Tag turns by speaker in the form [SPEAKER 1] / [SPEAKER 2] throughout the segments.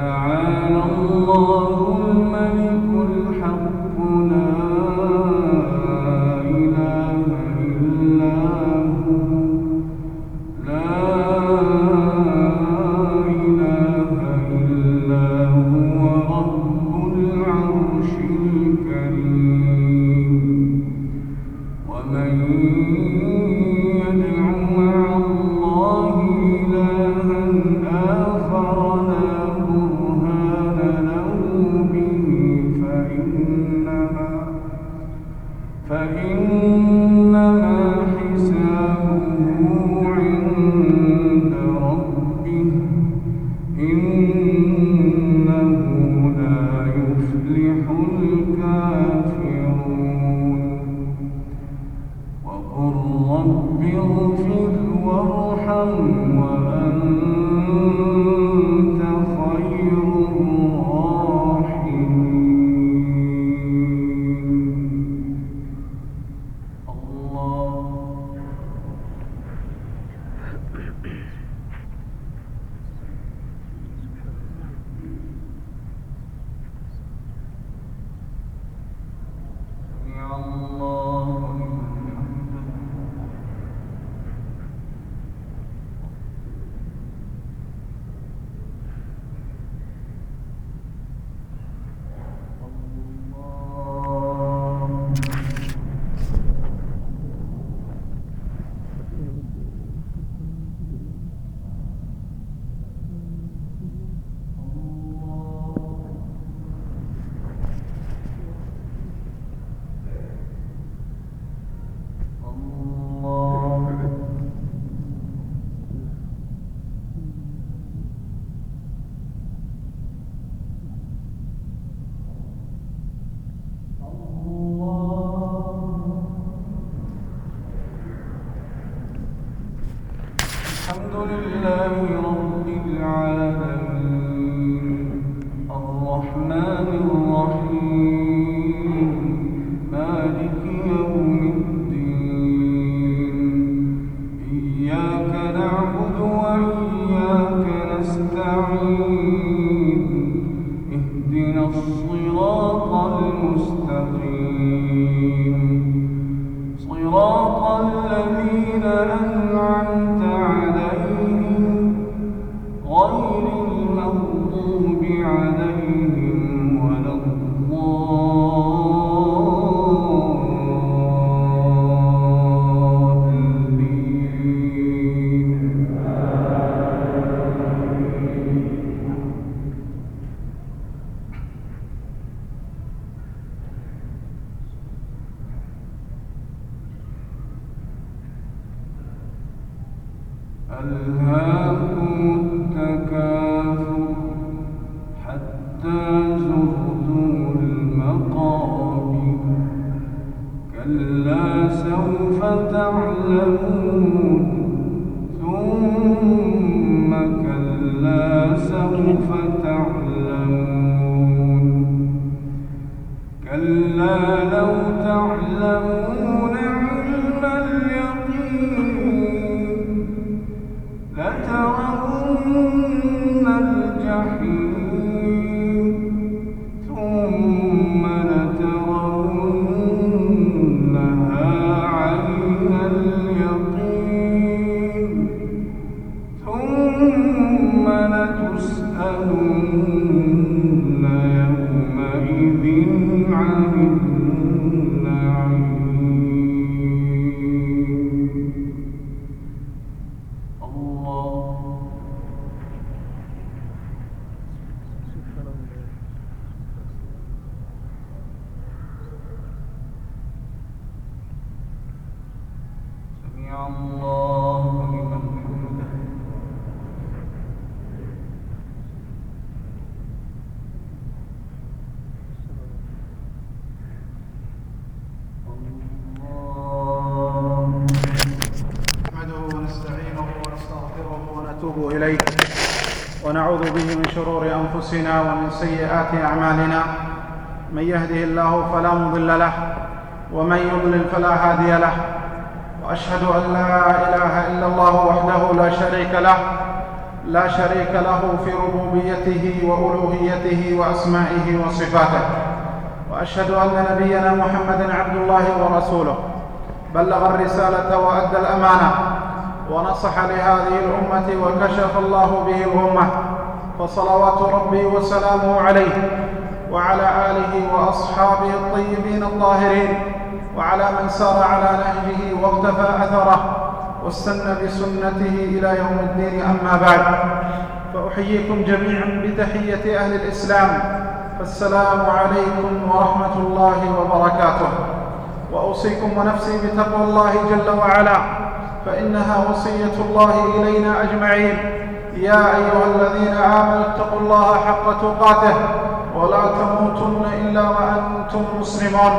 [SPEAKER 1] فتعالى الله الملك لتسألن
[SPEAKER 2] سيئات أعمالنا من يهده الله فلا مضل له ومن يضلل فلا هادي له وأشهد أن لا إله إلا الله وحده لا شريك له لا شريك له في ربوبيته وألوهيته وأسمائه وصفاته وأشهد أن نبينا محمدا عبد الله ورسوله بلغ الرسالة وأدى الأمانة ونصح لهذه الأمة وكشف الله به الغمة فصلوات ربي وسلامه عليه وعلى آله وأصحابه الطيبين الطاهرين وعلى من سار على نهجه واقتفى أثره واستنى بسنته إلى يوم الدين. أما بعد فأحييكم جميعا بتحية أهل الإسلام. فالسلام عليكم ورحمة الله وبركاته. وأوصيكم ونفسي بتقوى الله جل وعلا فإنها وصية الله إلينا أجمعين. يا أيها الذين آمنوا اتقوا الله حق تقاته ولا تموتن إلا وأنتم مسلمون.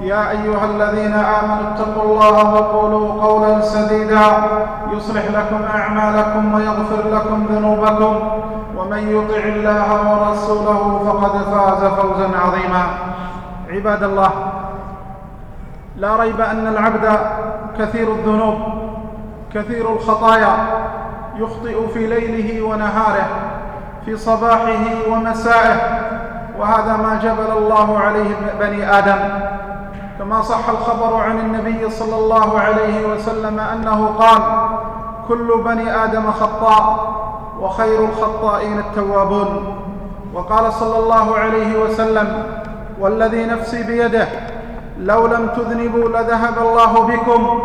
[SPEAKER 2] يا أيها الذين آمنوا اتقوا الله وقولوا قولا سديدا. يصلح لكم أعمالكم ويغفر لكم ذنوبكم. ومن يطع الله ورسوله فقد فاز فوزا عظيما. عباد الله لا ريب أن العبد كثير الذنوب كثير الخطايا يخطئ في ليله ونهاره في صباحه ومسائه وهذا ما جبل الله عليه بني آدم. كما صح الخبر عن النبي صلى الله عليه وسلم أنه قال كل بني آدم خطاء وخير الخطائين التوابون. وقال صلى الله عليه وسلم والذي نفسي بيده لو لم تذنبوا لذهب الله بكم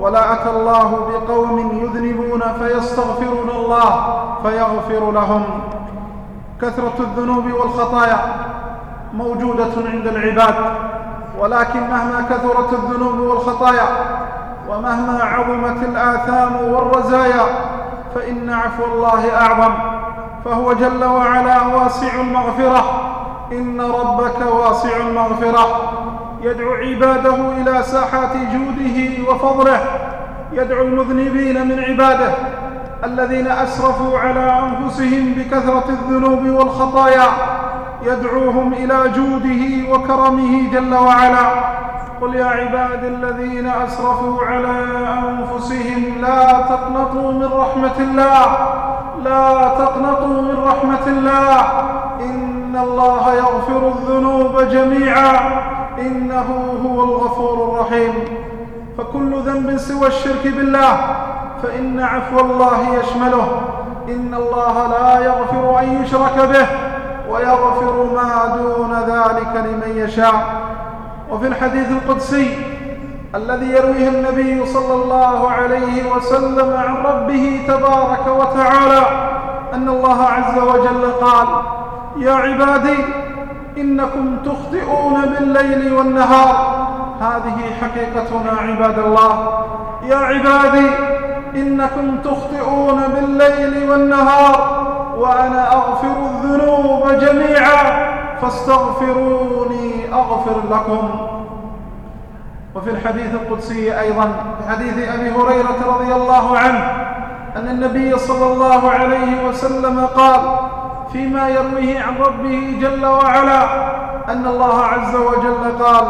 [SPEAKER 2] ولا اتى الله بقوم يذنبون فيستغفرون الله فيغفر لهم. كثرة الذنوب والخطايا موجودة عند العباد ولكن مهما كثرت الذنوب والخطايا ومهما عظمت الآثام والرزايا فإن عفو الله أعظم. فهو جل وعلا واسع المغفرة. إن ربك واسع المغفرة. يدعو عباده إلى ساحات جوده وفضله يدعو المذنبين من عباده الذين أسرفوا على أنفسهم بكثرة الذنوب والخطايا يدعوهم إلى جوده وكرمه جل وعلا. قل يا عباد الذين أسرفوا على أنفسهم لا تقنطوا من رحمة الله لا تقنطوا من رحمة الله. إن الله يغفر الذنوب جميعا. إنه هو الغفور الرحيم. فكل ذنب سوى الشرك بالله فإن عفو الله يشمله. إن الله لا يغفر أن يشرك به ويغفر ما دون ذلك لمن يشاء. وفي الحديث القدسي الذي يرويه النبي صلى الله عليه وسلم عن ربه تبارك وتعالى أن الله عز وجل قال يا عبادي إنكم تخطئون بالليل والنهار. هذه حقيقتنا عباد الله. يا عبادي إنكم تخطئون بالليل والنهار وأنا أغفر الذنوب جميعا. فاستغفروني أغفر لكم. وفي الحديث القدسي أيضا في حديث أبي هريرة رضي الله عنه أن النبي صلى الله عليه وسلم قال فيما يرويه عن ربه جل وعلا أن الله عز وجل قال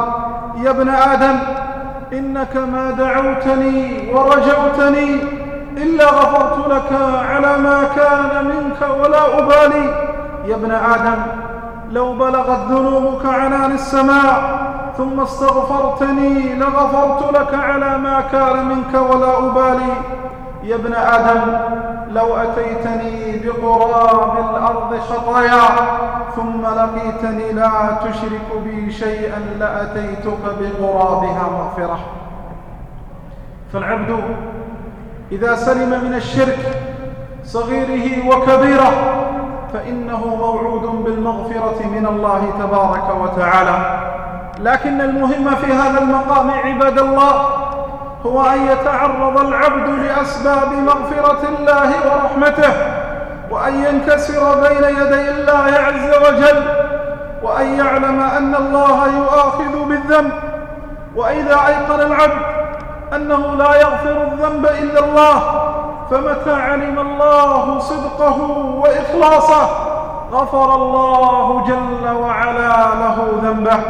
[SPEAKER 2] يا ابن آدم إنك ما دعوتني ورجوتني إلا غفرت لك على ما كان منك ولا أبالي. يا ابن آدم لو بلغت ذنوبك عنان السماء ثم استغفرتني لغفرت لك على ما كان منك ولا أبالي. يا ابن آدم لو أتيتني بقراب الأرض خطايا ثم لقيتني لا تشرك بي شيئا لأتيتك بقرابها مغفرة. فالعبد إذا سلم من الشرك صغيره وكبيره فإنه موعود بالمغفرة من الله تبارك وتعالى. لكن المهم في هذا المقام عباد الله هو أن يتعرض العبد لأسباب مغفرة الله ورحمته وأن ينكسر بين يدي الله عز وجل وأن يعلم أن الله يؤاخذ بالذنب. وإذا أيقن العبد أنه لا يغفر الذنب إلا الله فمتى علم الله صدقه وإخلاصه غفر الله جل وعلا له ذنبه.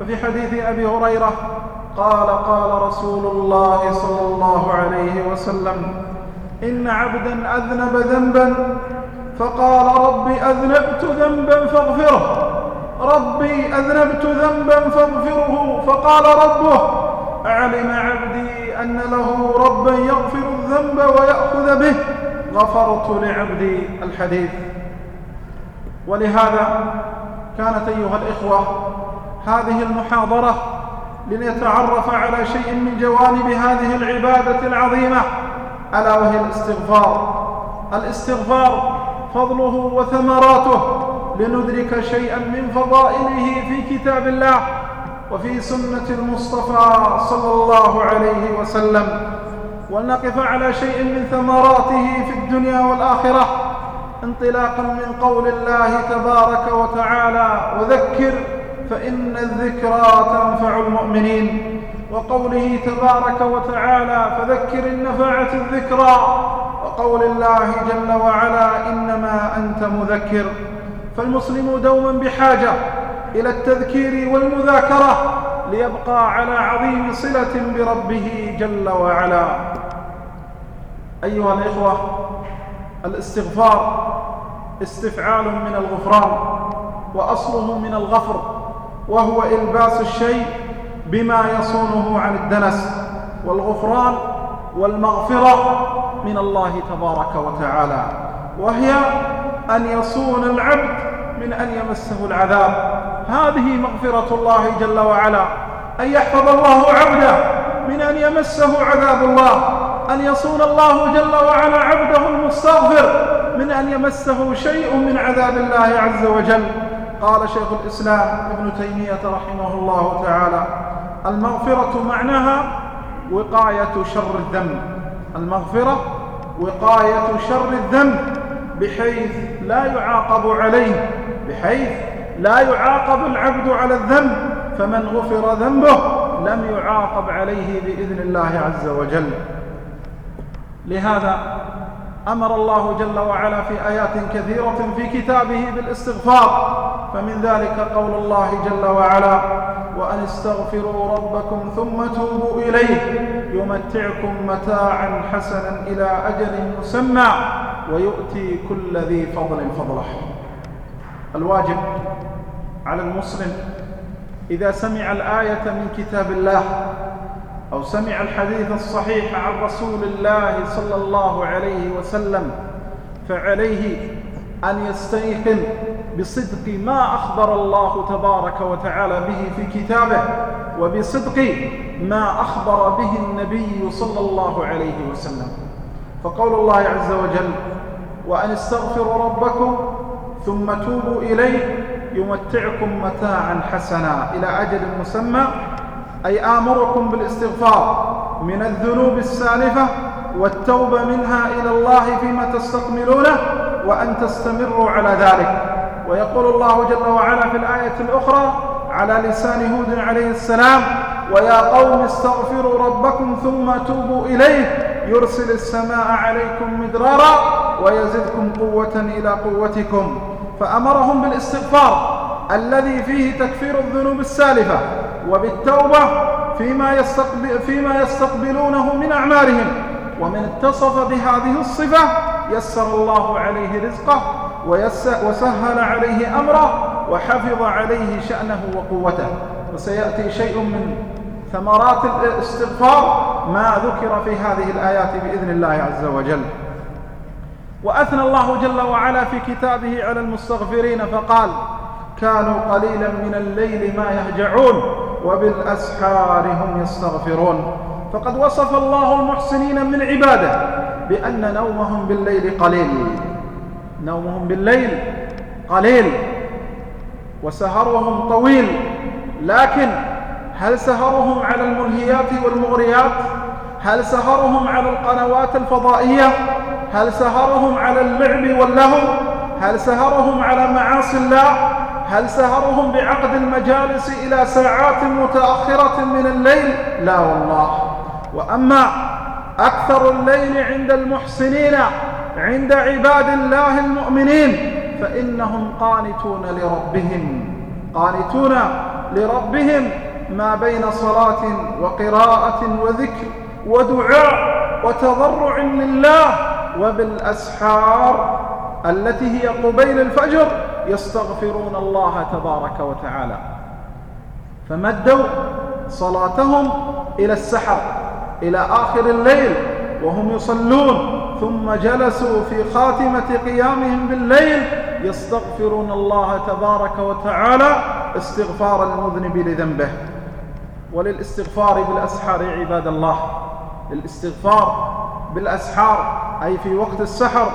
[SPEAKER 2] ففي حديث أبي هريرة قال قال رسول الله صلى الله عليه وسلم إن عبدا أذنب ذنبا فقال ربي أذنبت ذنبا فاغفره. ربي أذنبت ذنبا فاغفره. فقال ربه علم عبدي أن له ربا يغفر الذنب ويأخذ به. غفرت لعبدي الحديث. ولهذا كانت أيها الإخوة هذه المحاضرة لنتعرف على شيء من جوانب هذه العبادة العظيمة. ألا وهي الاستغفار. الاستغفار فضله وثمراته لندرك شيئا من فضائله في كتاب الله وفي سنة المصطفى صلى الله عليه وسلم. ولنقف على شيء من ثمراته في الدنيا والآخرة. انطلاقا من قول الله تبارك وتعالى وذكر فإن الذكرى تنفع المؤمنين وقوله تبارك وتعالى فذكر إن نفعت الذكرى وقول الله جل وعلا إنما أنت مذكر فالمسلم دوما بحاجة إلى التذكير والمذاكرة ليبقى على عظيم صلة بربه جل وعلا. أيها الإخوة الاستغفار استفعال من الغفران وأصله من الغفر وهو إلباس الشيء بما يصونه عن الدنس والغفران والمغفرة من الله تبارك وتعالى وهي أن يصون العبد من أن يمسه العذاب. هذه مغفرة الله جل وعلا أن يحفظ الله عبده من أن يمسه عذاب الله أن يصون الله جل وعلا عبده المستغفر من أن يمسه شيء من عذاب الله عز وجل. قال شيخ الإسلام ابن تيمية رحمه الله تعالى المغفرة معناها وقاية شر الذنب. المغفرة وقاية شر الذنب بحيث لا يعاقب عليه بحيث لا يعاقب العبد على الذنب فمن غفر ذنبه لم يعاقب عليه بإذن الله عز وجل. لهذا أمر الله جل وعلا في آيات كثيرة في كتابه بالاستغفار. فمن ذلك قول الله جل وعلا وأن استغفروا ربكم ثم توبوا إليه يمتعكم متاعا حسنا إلى أجل مسمى ويؤتي كل ذي فضل فضله. الواجب على المسلم إذا سمع الآية من كتاب الله أو سمع الحديث الصحيح عن رسول الله صلى الله عليه وسلم فعليه أن يستيقن بصدق ما أخبر الله تبارك وتعالى به في كتابه وبصدق ما أخبر به النبي صلى الله عليه وسلم. فقول الله عز وجل وأن استغفروا ربكم ثم توبوا إليه يمتعكم متاعا حسنا. إلى أجل مسمى أي آمركم بالإستغفار من الذنوب السالفة والتوبة منها إلى الله فيما تستكملونه وأن تستمروا على ذلك. ويقول الله جل وعلا في الآية الأخرى على لسان هود عليه السلام ويا قوم استغفروا ربكم ثم توبوا إليه يرسل السماء عليكم مدرارا ويزدكم قوة إلى قوتكم. فأمرهم بالإستغفار الذي فيه تكفير الذنوب السالفة. وبالتوبة فيما, يستقبل فيما يستقبلونه من أعمالهم. ومن اتصف بهذه الصفة يسر الله عليه رزقه وسهل عليه أمره وحفظ عليه شأنه وقوته. وسيأتي شيء من ثمرات الاستغفار ما ذكر في هذه الآيات بإذن الله عز وجل. وأثنى الله جل وعلا في كتابه على المستغفرين فقال كانوا قليلا من الليل ما يهجعون وبالأسحار هم يستغفرون. فقد وصف الله المحسنين من عباده بأن نومهم بالليل قليل. نومهم بالليل قليل. وسهرهم طويل. لكن هل سهرهم على الملهيات والمغريات؟ هل سهرهم على القنوات الفضائية؟ هل سهرهم على اللعب واللهو؟ هل سهرهم على معاصي الله؟ هل سهرهم بعقد المجالس إلى ساعات متأخرة من الليل؟ لا والله. وأما أكثر الليل عند المحسنين عند عباد الله المؤمنين فإنهم قانتون لربهم. قانتون لربهم ما بين صلاة وقراءة وذكر ودعاء وتضرع لله وبالأسحار التي هي قبيل الفجر. يستغفرون الله تبارك وتعالى. فمدوا صلاتهم إلى السحر إلى آخر الليل وهم يصلون. ثم جلسوا في خاتمة قيامهم بالليل يستغفرون الله تبارك وتعالى استغفار المذنب لذنبه. وللاستغفار بالأسحار عباد الله. للاستغفار بالأسحار أي في وقت السحر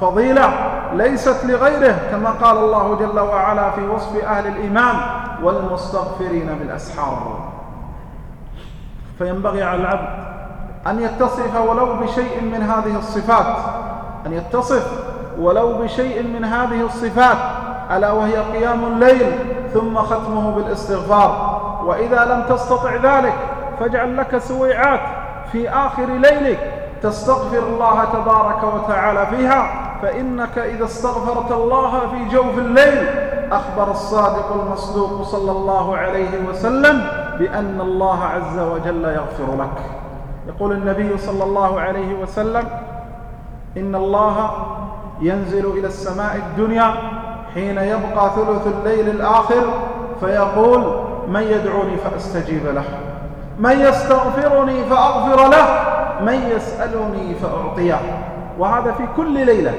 [SPEAKER 2] فضيلة. ليست لغيره كما قال الله جل وعلا في وصف أهل الإيمان والمستغفرين بالأسحار. فينبغي على العبد أن يتصف ولو بشيء من هذه الصفات أن يتصف ولو بشيء من هذه الصفات ألا وهي قيام الليل ثم ختمه بالإستغفار. وإذا لم تستطع ذلك فاجعل لك سويعات في آخر ليلك تستغفر الله تبارك وتعالى فيها. فإنك إذا استغفرت الله في جوف الليل أخبر الصادق المصدوق صلى الله عليه وسلم بأن الله عز وجل يغفر لك. يقول النبي صلى الله عليه وسلم إن الله ينزل إلى السماء الدنيا حين يبقى ثلث الليل الآخر فيقول من يدعوني فأستجيب له من يستغفرني فأغفر له من يسألني فأعطيه. وهذا في كل ليلة.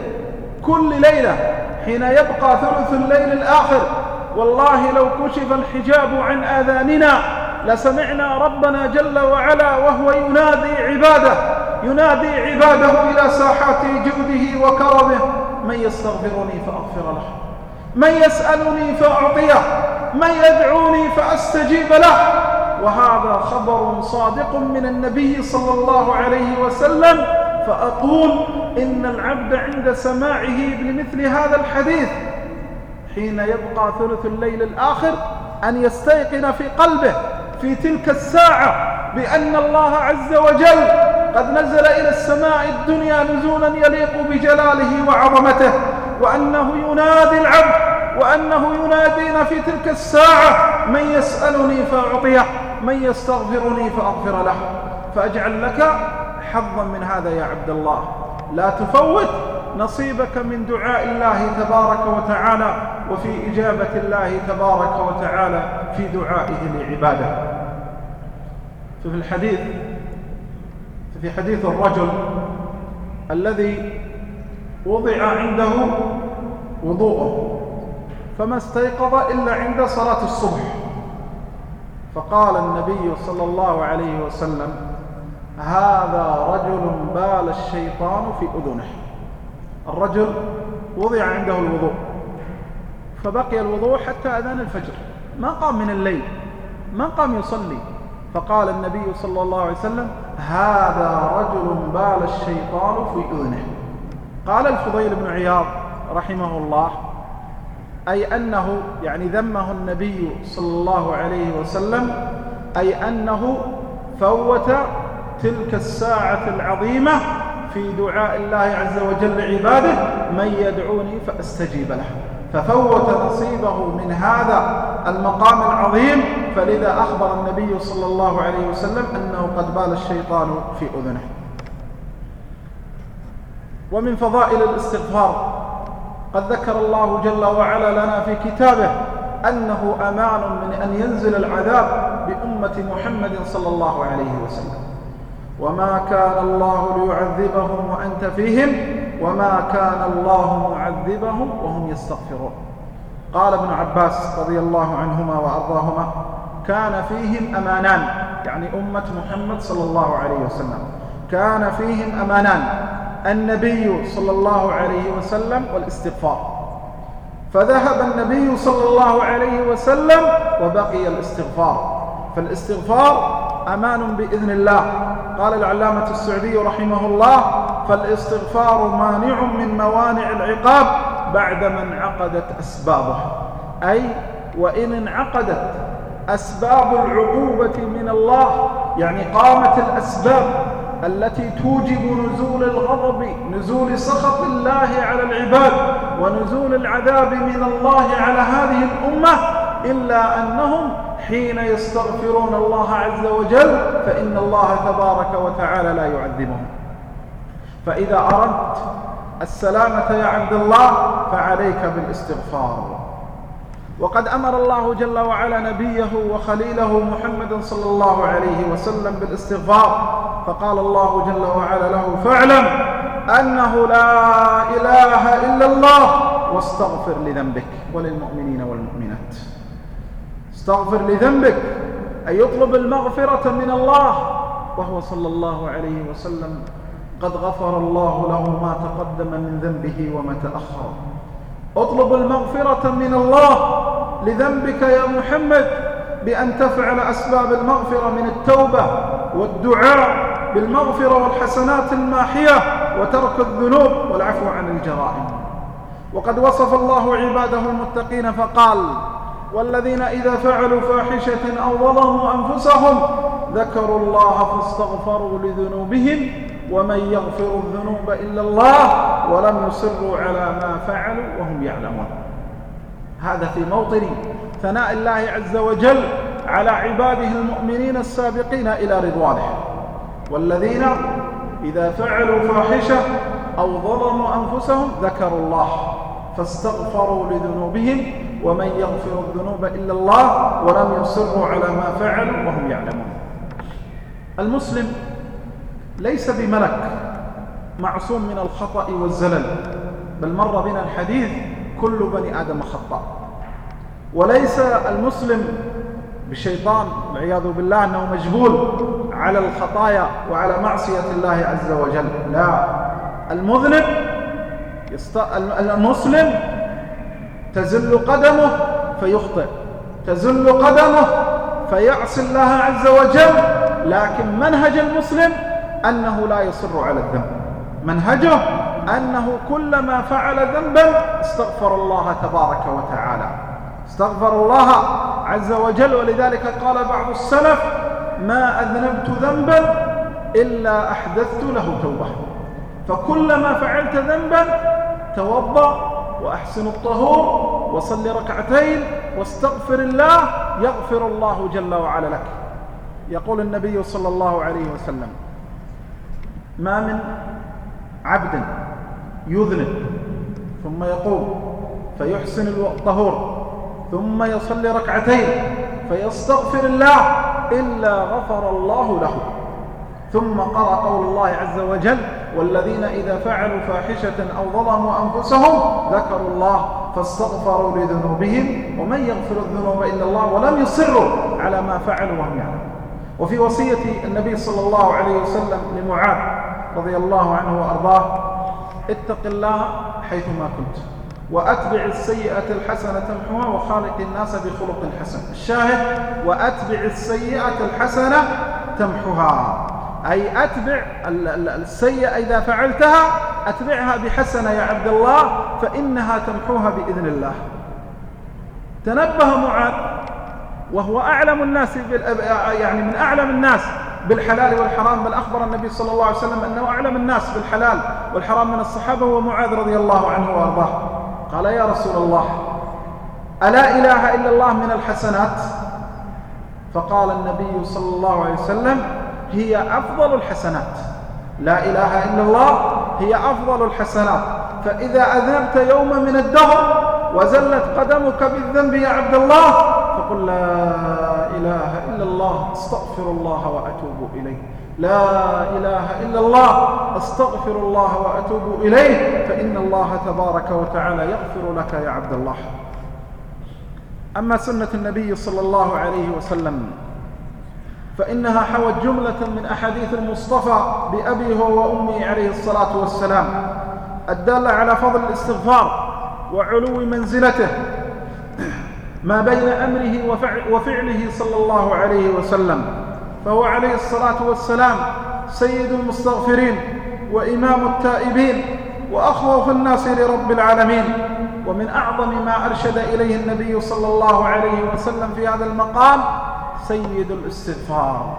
[SPEAKER 2] كل ليلة حين يبقى ثلث الليل الآخر. والله لو كشف الحجاب عن آذاننا لسمعنا ربنا جل وعلا وهو ينادي عباده ينادي عباده إلى ساحات جوده وكرمه. من يستغفرني فأغفر له من يسألني فأعطيه من يدعوني فأستجيب له. وهذا خبر صادق من النبي صلى الله عليه وسلم. فأقول إن العبد عند سماعه لمثل هذا الحديث حين يبقى ثلث الليل الآخر أن يستيقن في قلبه في تلك الساعة بأن الله عز وجل قد نزل إلى السماء الدنيا نزولا يليق بجلاله وعظمته وأنه ينادي العبد وأنه ينادينا في تلك الساعة من يسألني فأعطيه من يستغفرني فأغفر له فأجعل لك حظا من هذا يا عبد الله. لا تفوت نصيبك من دعاء الله تبارك وتعالى وفي إجابة الله تبارك وتعالى في دعائه لعباده. ففي الحديث في حديث الرجل الذي وضع عنده وضوءه فما استيقظ إلا عند صلاة الصبح. فقال النبي صلى الله عليه وسلم هذا رجل بال الشيطان في أذنه. الرجل وضع عنده الوضوء. فبقي الوضوء حتى أذان الفجر. ما قام من الليل. ما قام يصلي. فقال النبي صلى الله عليه وسلم هذا رجل بال الشيطان في أذنه. قال الفضيل بن عياض رحمه الله أي أنه يعني ذمه النبي صلى الله عليه وسلم أي أنه فوت تلك الساعة العظيمة في دعاء الله عز وجل عباده من يدعوني فأستجيب له. ففوت نصيبه من هذا المقام العظيم فلذا أخبر النبي صلى الله عليه وسلم أنه قد بال الشيطان في أذنه. ومن فضائل الاستغفار قد ذكر الله جل وعلا لنا في كتابه أنه أمان من أن ينزل العذاب بأمة محمد صلى الله عليه وسلم. وما كان الله ليعذبهم وأنت فيهم وما كان الله معذبهم وهم يستغفرون. قال ابن عباس رضي الله عنهما وأرضاهما كان فيهم أمانان. يعني أمة محمد صلى الله عليه وسلم. كان فيهم أمانان. النبي صلى الله عليه وسلم والاستغفار. فذهب النبي صلى الله عليه وسلم وبقي الاستغفار. فالاستغفار أمان بإذن الله. قال العلامة السعدي رحمه الله فالاستغفار مانع من موانع العقاب بعدما انعقدت أسبابه. أي وإن انعقدت أسباب العقوبة من الله يعني قامت الأسباب التي توجب نزول الغضب نزول سخط الله على العباد ونزول العذاب من الله على هذه الأمة إلا أنهم حين يستغفرون الله عز وجل فإن الله تبارك وتعالى لا يعذبهم. فإذا أردت السلامة يا عبد الله فعليك بالإستغفار. وقد أمر الله جل وعلا نبيه وخليله محمد صلى الله عليه وسلم بالإستغفار. فقال الله جل وعلا له فاعلم أنه لا إله إلا الله واستغفر لذنبك وللمؤمنين استغفر لذنبك أي يطلب المغفرة من الله. وهو صلى الله عليه وسلم قد غفر الله له ما تقدم من ذنبه وما تأخر اطلب المغفرة من الله لذنبك يا محمد بأن تفعل أسباب المغفرة من التوبة والدعاء بالمغفرة والحسنات الماحية وترك الذنوب والعفو عن الجرائم. وقد وصف الله عباده المتقين فقال والذين إذا فعلوا فاحشة أو ظلموا أنفسهم ذكروا الله فاستغفروا لذنوبهم ومن يغفر الذنوب إلا الله ولم يصروا على ما فعلوا وهم يعلمون. هذا في موطن ثناء الله عز وجل على عباده المؤمنين السابقين إلى رضوانه. والذين إذا فعلوا فاحشة أو ظلموا أنفسهم ذكروا الله فاستغفروا لذنوبهم ومن يغفر الذنوب إلا الله ولم يصروا على ما فعلوا وهم يعلمون المسلم ليس بملك معصوم من الخطأ والزلل بل مر بنا الحديث كل بني آدم خطأ وليس المسلم بشيطان والعياذ بالله أنه مجبول على الخطايا وعلى معصية الله عز وجل لا المذنب. المسلم تزل قدمه فيخطئ تزل قدمه فيعصي الله عز وجل. لكن منهج المسلم أنه لا يصر على الذنب. منهجه أنه كلما فعل ذنبا استغفر الله تبارك وتعالى. استغفر الله عز وجل. ولذلك قال بعض السلف ما أذنبت ذنبا إلا أحدثت له توبة. فكلما فعلت ذنبا توضأ وأحسن الطهور وصل ركعتين واستغفر الله يغفر الله جل وعلا لك. يقول النبي صلى الله عليه وسلم ما من عبد يذنب. ثم يقوم فيحسن الطهور. ثم يصلي ركعتين فيستغفر الله إلا غفر الله له. ثم قرأ قول الله عز وجل والذين إذا فعلوا فاحشة أو ظلموا أنفسهم ذكروا الله فاستغفروا لذنوبهم ومن يغفر الذنوب إلا الله ولم يصروا على ما فعلوا وهم يعلمون. وفي وصية النبي صلى الله عليه وسلم لمعاذ رضي الله عنه وأرضاه اتق الله حيثما كنت وأتبع السيئة الحسنة تمحوها وخالق الناس بخلق حسن. الشاهد وأتبع السيئة الحسنة تمحوها. أي أتبع السيئة إذا فعلتها أتبعها بحسنة يا عبد الله فإنها تمحوها بإذن الله. تنبه معاذ وهو أعلم الناس يعني من أعلم الناس بالحلال والحرام بل أخبر النبي صلى الله عليه وسلم أنه أعلم الناس بالحلال والحرام من الصحابة هو معاذ رضي الله عنه وأرضاه. قال يا رسول الله ألا إله إلا الله من الحسنات؟ فقال النبي صلى الله عليه وسلم هي أفضل الحسنات. لا إله إلا الله هي أفضل الحسنات. فإذا أذنبت يوما من الدهر وزلت قدمك بالذنب يا عبد الله فقل لا إله إلا الله أستغفر الله وأتوب إليه. لا إله إلا الله أستغفر الله وأتوب إليه. فإن الله تبارك وتعالى يغفر لك يا عبد الله. أما سنة النبي صلى الله عليه وسلم فإنها حوت جملة من أحاديث المصطفى بأبي هو وأمي عليه الصلاة والسلام الدالة على فضل الاستغفار وعلو منزلته ما بين أمره وفعله صلى الله عليه وسلم فهو عليه الصلاة والسلام سيد المستغفرين وإمام التائبين وأخوف الناس لرب العالمين ومن أعظم ما أرشد إليه النبي صلى الله عليه وسلم في هذا المقام سيد الاستغفار.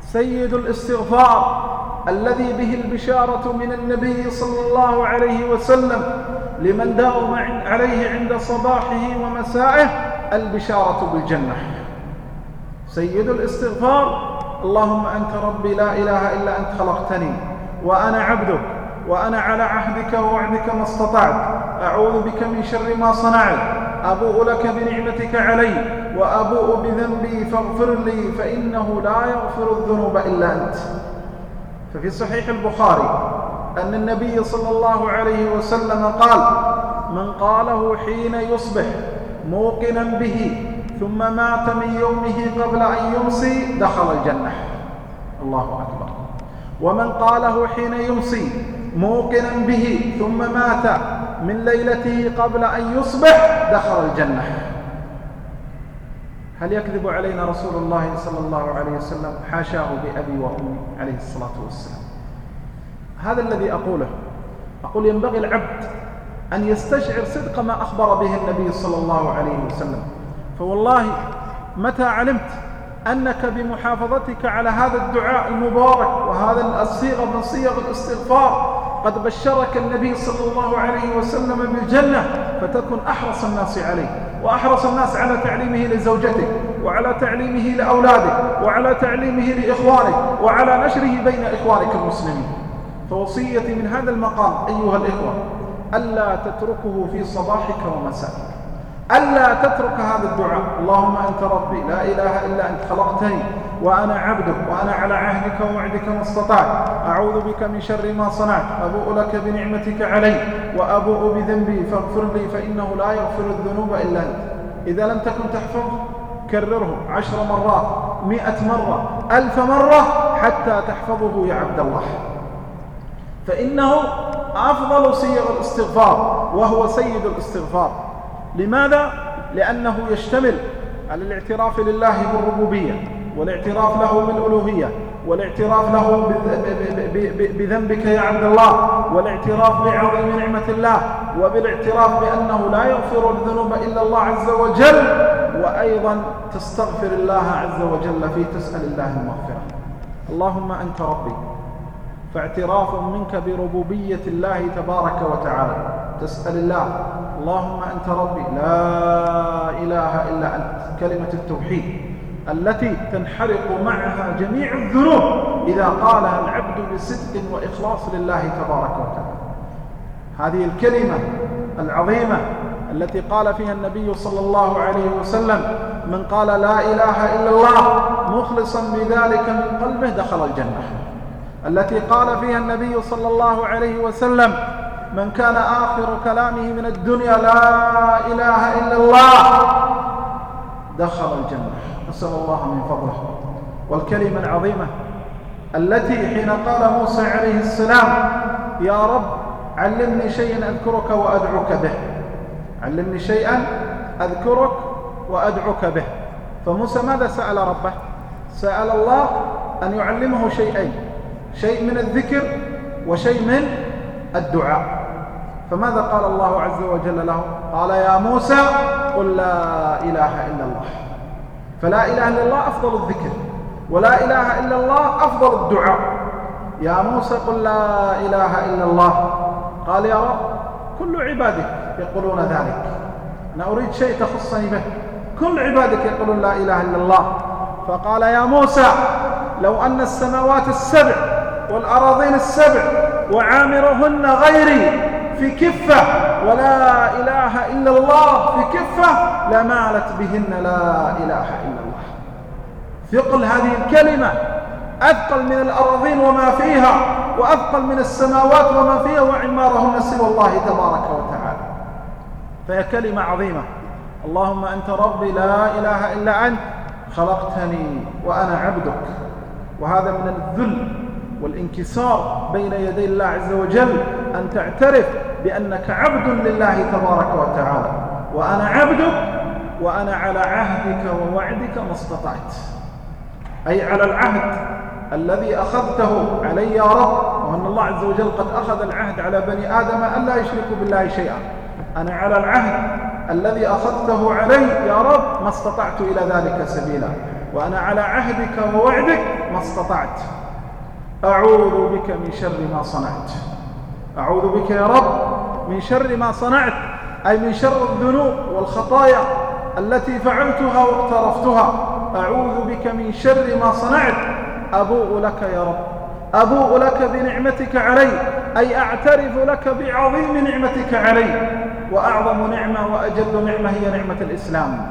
[SPEAKER 2] سيد الاستغفار الذي به البشارة من النبي صلى الله عليه وسلم لمن داوم عليه عند صباحه ومسائه البشارة بالجنة. سيد الاستغفار اللهم أنت ربي لا إله إلا أنت خلقتني وأنا عبدك وأنا على عهدك ووعدك ما استطعت. أعوذ بك من شر ما صنعت. أبوء لك بنعمتك علي وأبوء بذنبي فاغفر لي فإنه لا يغفر الذنوب إلا أنت. ففي صحيح البخاري أن النبي صلى الله عليه وسلم قال من قاله حين يصبح موقنا به ثم مات من يومه قبل أن يمسي دخل الجنة. الله أكبر. ومن قاله حين يمسي موقنا به ثم مات من ليلته قبل أن يصبح دخل الجنة. هل يكذب علينا رسول الله صلى الله عليه وسلم؟ حاشاه بأبي وأمي عليه الصلاة والسلام. هذا الذي أقوله أقول ينبغي العبد أن يستشعر صدق ما أخبر به النبي صلى الله عليه وسلم. فوالله متى علمت أنك بمحافظتك على هذا الدعاء المبارك وهذا الصيغة من صيغ الاستغفار قد بشرك النبي صلى الله عليه وسلم بالجنة فتكن أحرص الناس عليه وأحرص الناس على تعليمه لزوجته وعلى تعليمه لأولاده وعلى تعليمه لإخوانك وعلى نشره بين إخوانك المسلمين. فوصيتي من هذا المقام أيها الإخوة ألا تتركه في صباحك ومسائك. ألا تترك هذا الدعاء. اللهم أنت ربي لا إله إلا أنت خلقتني. وأنا عبدك وأنا على عهدك ووعدك ما استطعت. أعوذ بك من شر ما صنعت. أبوء لك بنعمتك علي وأبوء بذنبي. فاغفر لي فإنه لا يغفر الذنوب إلا أنت. إذا لم تكن تحفظ كرره عشر مرات مئة مرة ألف مرة حتى تحفظه يا عبد الله. فإنه أفضل صيغ الاستغفار وهو سيد الاستغفار. لماذا؟ لأنه يشتمل على الاعتراف لله بالربوبية. والاعتراف له بالألوهية والاعتراف له بذنبك يا عبد الله والاعتراف بعظيم نعمة الله وبالاعتراف بأنه لا يغفر الذنوب إلا الله عز وجل وأيضا تستغفر الله عز وجل في تسأل الله المغفرة. اللهم أنت ربي فاعتراف منك بربوبية الله تبارك وتعالى. تسأل الله اللهم أنت ربي لا إله إلا أنت. كلمة التوحيد. التي تنحرق معها جميع الذنوب إذا قالها العبد بصدق وإخلاص لله تبارك وتعالى. هذه الكلمة العظيمة التي قال فيها النبي صلى الله عليه وسلم من قال لا إله إلا الله مخلصا بذلك من قلبه دخل الجنة. التي قال فيها النبي صلى الله عليه وسلم من كان آخر كلامه من الدنيا لا إله إلا الله دخل الجنة. نسأل الله من فضله. والكلمة العظيمة التي حين قال موسى عليه السلام يا رب علمني شيئا أذكرك وأدعوك به. علمني شيئا أذكرك وأدعوك به. فموسى ماذا سأل ربه؟ سأل الله أن يعلمه شيئين شيء من الذكر وشيء من الدعاء. فماذا قال الله عز وجل له؟ قال يا موسى قل لا إله إلا الله. فلا إله إلا الله أفضل الذكر ولا إله إلا الله أفضل الدعاء. يا موسى قل لا إله إلا الله. قال يا رب كل عبادك يقولون ذلك. أنا أريد شيء تخصني به. كل عبادك يقولون لا إله إلا الله. فقال يا موسى لو أن السماوات السبع والأراضين السبع وعامرهن غيري في كفة. ولا إله إلا الله في كفة. لمالت بهن لا إله إلا الله. ثقل هذه الكلمة. أثقل من الأراضين وما فيها. وأثقل من السماوات وما فيها. وعمارهن سوى الله تبارك وتعالى. فهي كلمة عظيمة. اللهم أنت ربي لا إله إلا أنت. خلقتني وأنا عبدك. وهذا من الذل. والانكسار بين يدي الله عز وجل أن تعترف بأنك عبد لله تبارك وتعالى. وأنا عبدك وأنا على عهدك ووعدك ما استطعت. أي على العهد الذي أخذته علي يا رب وأن الله عز وجل قد أخذ العهد على بني آدم أن لا يشركوا بالله شيئا. أنا على العهد الذي أخذته علي يا رب ما استطعت إلى ذلك سبيلا. وأنا على عهدك ووعدك ما استطعت. أعوذ بك من شر ما صنعت. أعوذ بك يا رب من شر ما صنعت أي من شر الذنوب والخطايا التي فعلتها واقترفتها. أعوذ بك من شر ما صنعت. أبوء لك يا رب. أبوء لك بنعمتك علي أي أعترف لك بعظيم نعمتك علي. وأعظم نعمة وأجل نعمة هي نعمة الإسلام.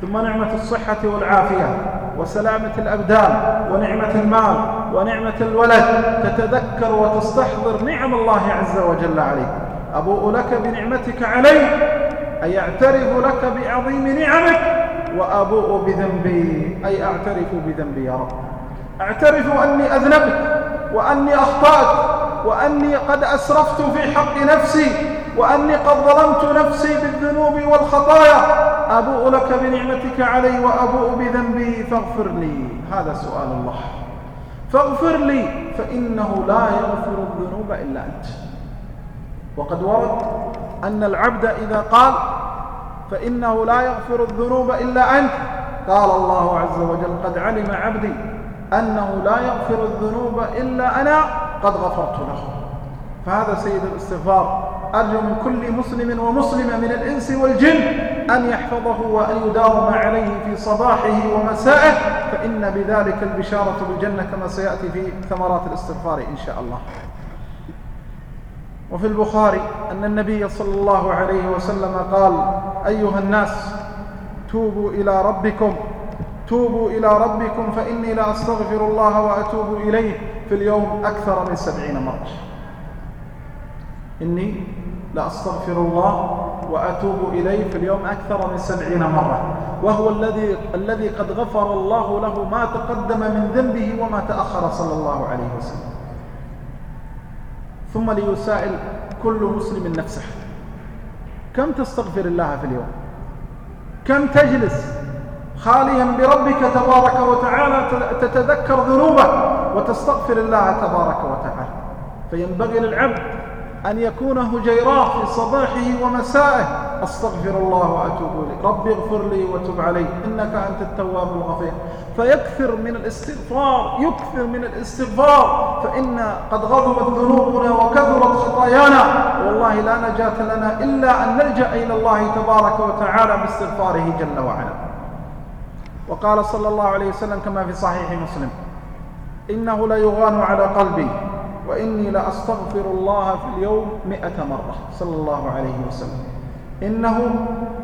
[SPEAKER 2] ثم نعمة الصحة والعافية. وسلامة الأبدان ونعمة المال ونعمة الولد تتذكر وتستحضر نعم الله عز وجل عليك. أبوء لك بنعمتك علي أي أعترف لك بعظيم نعمك؟ وأبوء بذنبي أي أعترف بذنبي يا رب. أعترف أني أذنبت وأني أخطأت وأني قد أسرفت في حق نفسي وأني قد ظلمت نفسي بالذنوب والخطايا. أبوء لك بنعمتك علي وأبوء بذنبي فاغفر لي. هذا سؤال الله. فاغفر لي فإنه لا يغفر الذنوب إلا أنت. وقد ورد أن العبد إذا قال فإنه لا يغفر الذنوب إلا أنت قال الله عز وجل قد علم عبدي أنه لا يغفر الذنوب إلا أنا قد غفرت له. فهذا سيد الاستغفار أرجو من كل مسلم ومسلمة من الإنس والجن أن يحفظه وأن يداوم عليه في صباحه ومسائه فإن بذلك البشارة بالجنة كما سيأتي في ثمرات الاستغفار إن شاء الله. وفي البخاري أن النبي صلى الله عليه وسلم قال أيها الناس توبوا إلى ربكم توبوا إلى ربكم فإني لا أستغفر الله وأتوب إليه في اليوم أكثر من سبعين مرة. إني لأستغفر الله وأتوب إليه في اليوم أكثر من سبعين مرة. وهو الذي الذي قد غفر الله له ما تقدم من ذنبه وما تأخر صلى الله عليه وسلم. ثم ليسائل كل مسلم نفسه. كم تستغفر الله في اليوم؟ كم تجلس خاليا بربك تبارك وتعالى تتذكر ذنوبه وتستغفر الله تبارك وتعالى. فينبغي للعبد أن يكون هجيراه في صباحه ومسائه. أستغفر الله وأتوب إليه. ربي اغفر لي وتب علي. إنك أنت التواب الغفير. فيكثر من الاستغفار يكثر من الاستغفار. فإن قد غضبت ذنوبنا وكثرت خطايانا. والله لا نجاة لنا إلا أن نلجأ إلى الله تبارك وتعالى باستغفاره جل وعلا. وقال صلى الله عليه وسلم كما في صحيح مسلم إنه ليغان على قلبي. وإني لأستغفر الله في اليوم مئة مرة. صلى الله عليه وسلم. إنه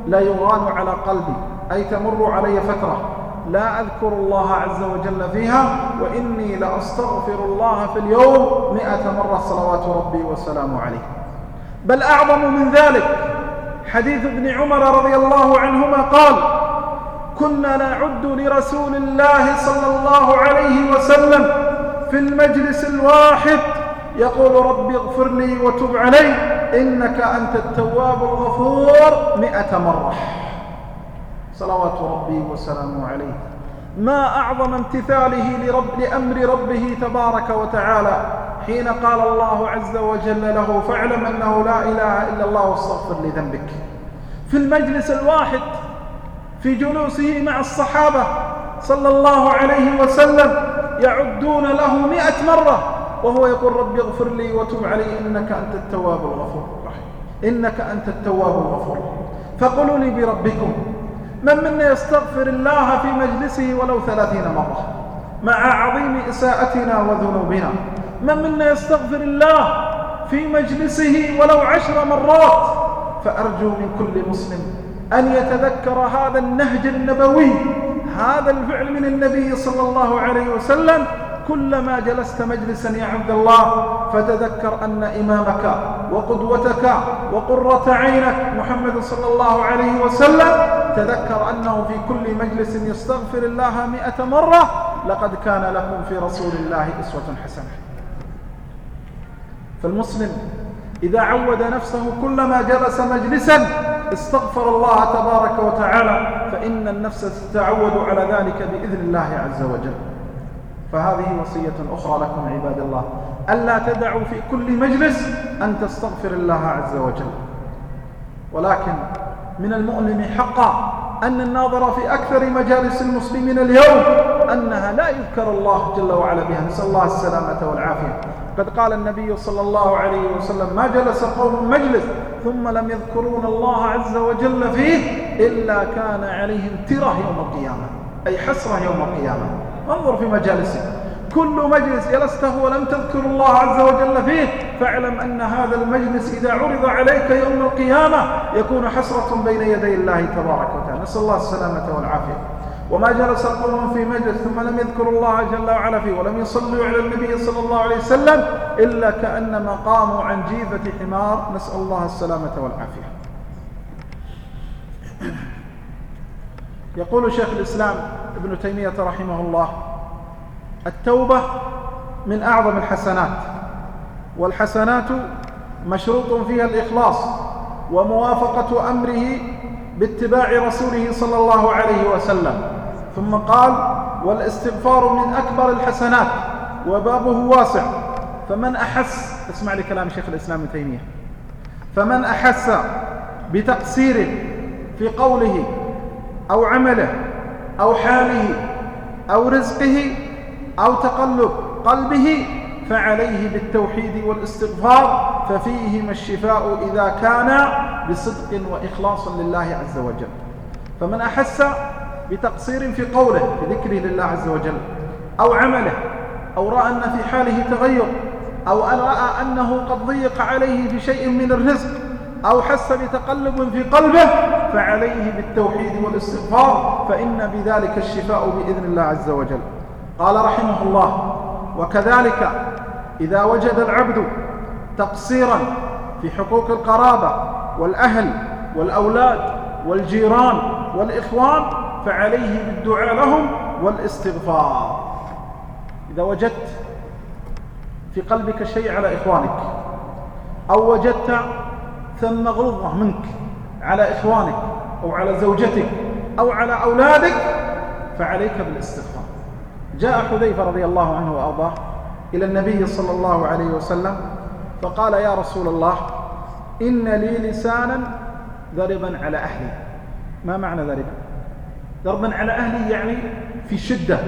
[SPEAKER 2] لا يغان على قلبي أي تمر علي فترة. لا أذكر الله عز وجل فيها وإني لأستغفر الله في اليوم مئة مرة. صلوات ربي وسلامه عليه. بل أعظم من ذلك حديث ابن عمر رضي الله عنهما قال كنا نعد لرسول الله صلى الله عليه وسلم في المجلس الواحد يقول ربي اغفر لي وتب علي إنك أنت التواب الغفور مئة مرة. صلوات ربي وسلامه عليه. ما أعظم امتثاله لرب لأمر ربه تبارك وتعالى حين قال الله عز وجل له فاعلم أنه لا إله إلا الله واستغفر لذنبك. في المجلس الواحد في جلوسه مع الصحابة صلى الله عليه وسلم يعدون له مئة مرة وهو يقول ربي اغفر لي وتب علي إنك أنت التواب الغفور إنك أنت التواب الغفور فقلوا لي بربكم من منا يستغفر الله في مجلسه ولو ثلاثين مرة مع عظيم إساءتنا وذنوبنا؟ من منا يستغفر الله في مجلسه ولو عشر مرات؟ فأرجو من كل مسلم أن يتذكر هذا النهج النبوي هذا الفعل من النبي صلى الله عليه وسلم كلما جلست مجلسا يا عبد الله فتذكر أن إمامك وقدوتك وقرة عينك محمد صلى الله عليه وسلم تذكر أنه في كل مجلس يستغفر الله مئة مرة لقد كان لكم في رسول الله إسوة حسنة. فالمسلم إذا عود نفسه كلما جلس مجلسا استغفر الله تبارك وتعالى فإن النفس تتعود على ذلك بإذن الله عز وجل. فهذه وصية أخرى لكم عباد الله. ألا تدعوا في كل مجلس أن تستغفر الله عز وجل. ولكن من المؤلم حقا أن الناظر في أكثر مجالس المسلمين اليوم أنها لا يذكر الله جل وعلا بها. نسأل الله السلامة والعافية. قد قال النبي صلى الله عليه وسلم ما جلس قوم مجلس ثم لم يذكرون الله عز وجل فيه إلا كان عليهم تره يوم القيامة أي حسرة يوم القيامة. انظر في مجالسك. كل مجلس جلسته ولم تذكر الله عز وجل فيه فاعلم أن هذا المجلس إذا عرض عليك يوم القيامة يكون حسرة بين يدي الله تبارك وتعالى. نسأل الله السلامة والعافية. وما جلس قوم في مجلس ثم لم يذكروا الله جل وعلا فيه ولم يصلوا على النبي صلى الله عليه وسلم إلا كأنما قاموا عن جيفة حمار نسأل الله السلامة والعافية. يقول شيخ الإسلام ابن تيمية رحمه الله التوبة من أعظم الحسنات والحسنات مشروط فيها الإخلاص وموافقة أمره باتباع رسوله صلى الله عليه وسلم. ثم قال والإستغفار من أكبر الحسنات وبابه واسع. فمن أحس اسمع لكلام شيخ الإسلام ابن تيمية. فمن أحس بتقصير في قوله أو عمله أو حاله أو رزقه أو تقلب قلبه فعليه بالتوحيد والاستغفار ففيهما الشفاء إذا كان بصدق وإخلاص لله عز وجل. فمن أحس بتقصير في قوله في ذكره لله عز وجل أو عمله أو رأى أن في حاله تغير أو أن رأى أنه قد ضيق عليه بشيء من الرزق أو حس بتقلب في قلبه فعليه بالتوحيد والاستغفار فإن بذلك الشفاء بإذن الله عز وجل. قال رحمه الله وكذلك إذا وجد العبد تقصيرا في حقوق القرابة والأهل والأولاد والجيران والإخوان فعليه بالدعاء لهم والاستغفار. إذا وجدت في قلبك شيء على إخوانك أو وجدت ثم غلظة منك على إخوانك أو على زوجتك أو على أولادك فعليك بالاستغفار. جاء حذيفة رضي الله عنه وأرضاه إلى النبي صلى الله عليه وسلم فقال يا رسول الله إن لي لسانا ضربا على أهلي. ما معنى ضربا ضربا على أهلي يعني في شدة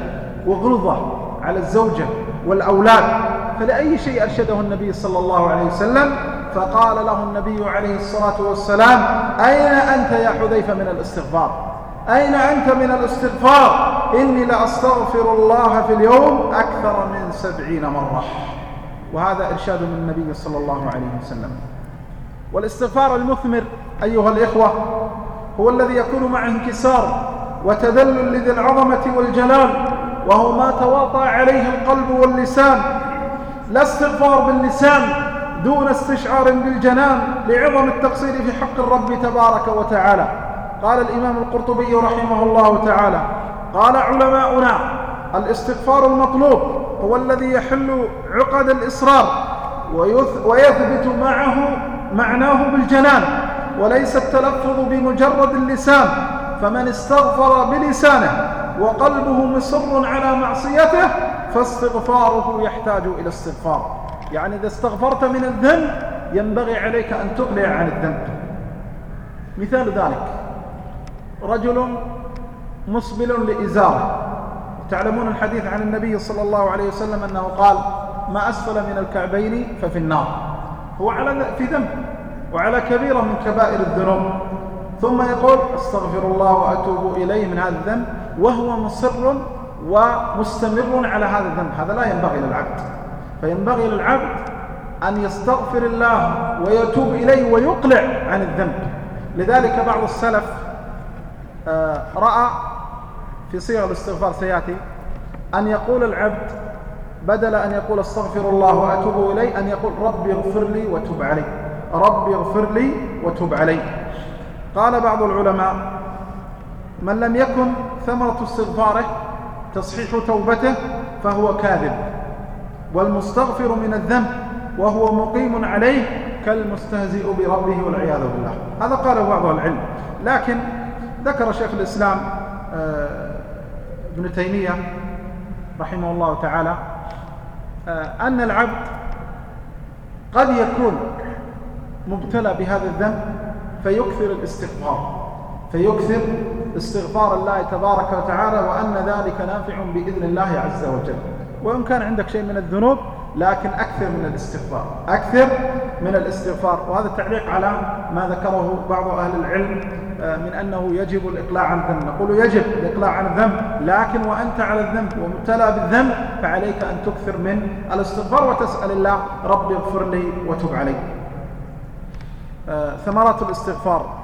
[SPEAKER 2] وغلظة على الزوجة والأولاد. فلأي شيء أرشده النبي صلى الله عليه وسلم فقال له النبي عليه الصلاة والسلام أين أنت يا حذيفة من الاستغفار؟ أين أنت من الاستغفار؟ إني لأستغفر الله في اليوم أكثر من سبعين مرة. وهذا إرشاد من النبي صلى الله عليه وسلم. والاستغفار المثمر أيها الإخوة هو الذي يكون مع انكسار وتذلل لذي العظمة والجلال وهو ما تواطى عليه القلب واللسان لا استغفار باللسان دون استشعار بالجنان لعظم التقصير في حق الرب تبارك وتعالى. قال الإمام القرطبي رحمه الله تعالى قال علماؤنا الاستغفار المطلوب هو الذي يحل عقد الإصرار ويثبت معه معناه بالجنان وليس التلفظ بمجرد اللسان فمن استغفر بلسانه وقلبه مصر على معصيته فاستغفاره يحتاج إلى استغفار. يعني إذا استغفرت من الذنب ينبغي عليك أن تقلع عن الذنب. مثال ذلك. رجل مصبل لإزاره. تعلمون الحديث عن النبي صلى الله عليه وسلم أنه قال ما أسفل من الكعبين ففي النار. هو على في ذنب. وعلى كبيرة من كبائر الذنوب. ثم يقول أستغفر الله وأتوب إليه من هذا الذنب. وهو مصر ومستمر على هذا الذنب. هذا لا ينبغي للعبد. فينبغي للعبد أن يستغفر الله ويتوب إليه ويقلع عن الذنب. لذلك بعض السلف آه، رأى في صيغ الاستغفار سيأتي أن يقول العبد بدل أن يقول استغفر الله وأتوب إليه أن يقول ربي اغفر لي وتب علي ربي اغفر لي وتب علي قال بعض العلماء من لم يكن ثمرة استغفاره تصحيح توبته فهو كاذب. والمستغفر من الذنب وهو مقيم عليه كالمستهزئ بربه والعياذ بالله. هذا قال بعض العلم. لكن ذكر شيخ الإسلام آه، ابن تيمية رحمه الله تعالى آه، أن العبد قد يكون مبتلى بهذا الذنب فيكثر الاستغفار فيكثر استغفار الله تبارك وتعالى وأن ذلك نافع بإذن الله عز وجل. وإن كان عندك شيء من الذنوب لكن أكثر من الاستغفار. أكثر من الاستغفار. وهذا تعليق على ما ذكره بعض أهل العلم آه، من أنه يجب الإقلاع عن الذنب نقول يجب الإقلاع عن الذنب لكن وأنت على الذنب ومبتلى بالذنب فعليك أن تكثر من الاستغفار وتسأل الله ربي اغفر لي وتب علي. آه، ثمرات الاستغفار.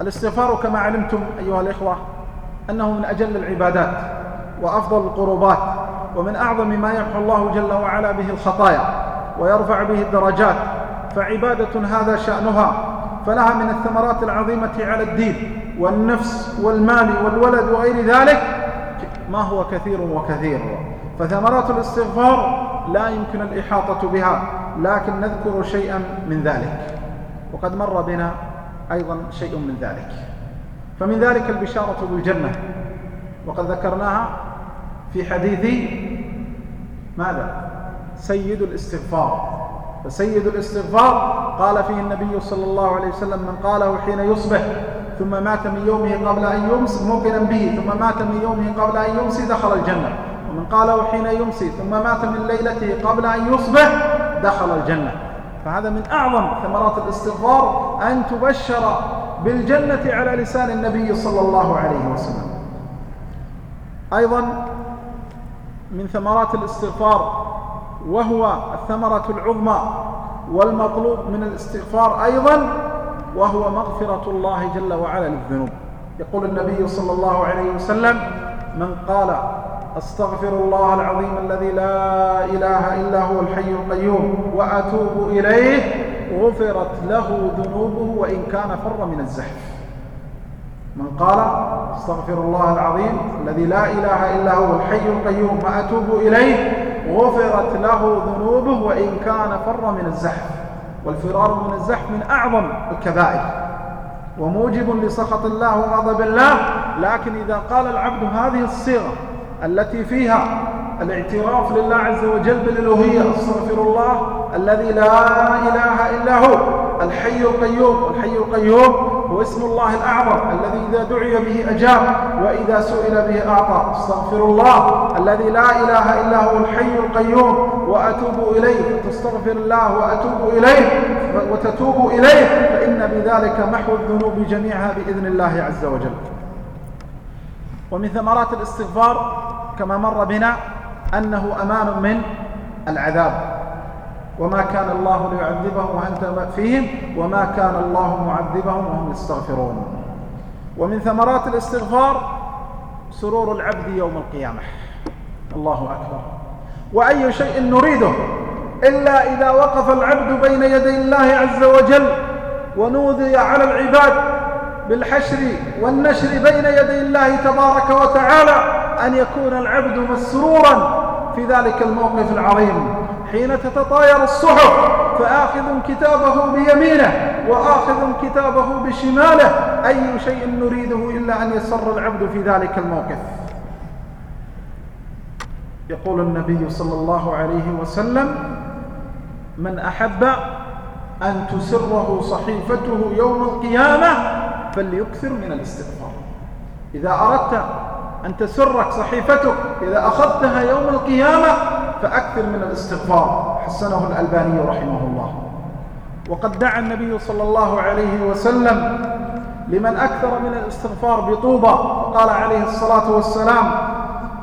[SPEAKER 2] الاستغفار كما علمتم أيها الإخوة أنه من أجل العبادات وأفضل القربات ومن أعظم ما يمحو الله جل وعلا به الخطايا ويرفع به الدرجات فعبادة هذا شأنها فلها من الثمرات العظيمة على الدين والنفس والمال والولد وغير ذلك ما هو كثير وكثير. فثمرات الاستغفار لا يمكن الإحاطة بها لكن نذكر شيئا من ذلك. وقد مر بنا أيضا شيء من ذلك. فمن ذلك البشارة بالجنة. وقد ذكرناها في حديث ماذا؟ سيد الاستغفار. فسيد الاستغفار قال فيه النبي صلى الله عليه وسلم من قاله حين يصبح ثم مات من يومه قبل أن يمسي موقنا به ثم مات من يومه قبل أن يمسي دخل الجنة. ومن قاله حين يمسي ثم مات من ليلته قبل أن يصبح دخل الجنة. فهذا من أعظم ثمرات الاستغفار أن تبشر بالجنة على لسان النبي صلى الله عليه وسلم. أيضا من ثمرات الاستغفار وهو الثمرة العظمى والمطلوب من الاستغفار أيضا وهو مغفرة الله جل وعلا للذنوب. يقول النبي صلى الله عليه وسلم من قال أستغفر الله العظيم الذي لا إله إلا هو الحي القيوم وأتوب إليه غفرت له ذنوبه وإن كان فر من الزحف. من قال استغفر الله العظيم الذي لا إله إلا هو الحي القيوم وأتوب إليه. غفرت له ذنوبه وإن كان فر من الزحف. والفرار من الزحف من أعظم الكبائر. وموجب لسخط الله وغضب الله. لكن إذا قال العبد هذه الصيغة التي فيها الاعتراف لله عز وجل بالألوهية استغفر الله الذي لا إله إلا هو الحي القيوم. والحي القيوم هو اسم الله الأعظم الذي إذا دعي به أجاب وإذا سئل به أعطى. استغفر الله الذي لا إله إلا هو الحي القيوم وأتوب إليه. فتستغفر الله وأتوب إليه وتتوب إليه. فإن بذلك محو الذنوب جميعها بإذن الله عز وجل. ومن ثمرات الاستغفار كما مر بنا أنه أمان من العذاب. وما كان الله ليعذبهم وأنت فيهم؟ وما كان الله معذبهم وهم يستغفرون. ومن ثمرات الاستغفار سرور العبد يوم القيامة. الله أكبر. وأي شيء نريده إلا إذا وقف العبد بين يدي الله عز وجل ونوذي على العباد بالحشر والنشر بين يدي الله تبارك وتعالى أن يكون العبد مسرورا في ذلك الموقف العظيم. حين تتطاير الصحف فآخذ كتابه بيمينه وآخذ كتابه بشماله. أي شيء نريده إلا أن يسر العبد في ذلك الموقف. يقول النبي صلى الله عليه وسلم من أحب أن تسره صحيفته يوم القيامة فليكثر من الاستغفار. إذا أردت أن تسرك صحيفتك إذا أخذتها يوم القيامة فأكثر من الاستغفار حسنه الألباني رحمه الله. وقد دعا النبي صلى الله عليه وسلم لمن أكثر من الاستغفار بطوبة قال عليه الصلاة والسلام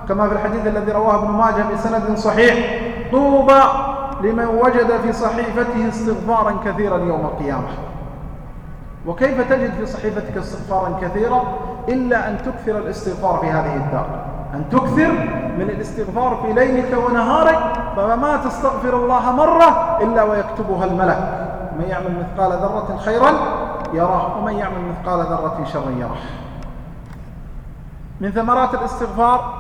[SPEAKER 2] كما في الحديث الذي رواه ابن ماجه بسند صحيح طوبى لمن وجد في صحيفته استغفارا كثيرا يوم القيامة. وكيف تجد في صحيفتك استغفارا كثيرا إلا أن تكثر الاستغفار في هذه الدار؟ أن تكثر من الاستغفار في ليلك ونهارك فما تستغفر الله مرة إلا ويكتبها الملك. من يعمل مثقال ذرة خيرا يراه ومن يعمل مثقال ذرة شرا يراه. من ثمرات الاستغفار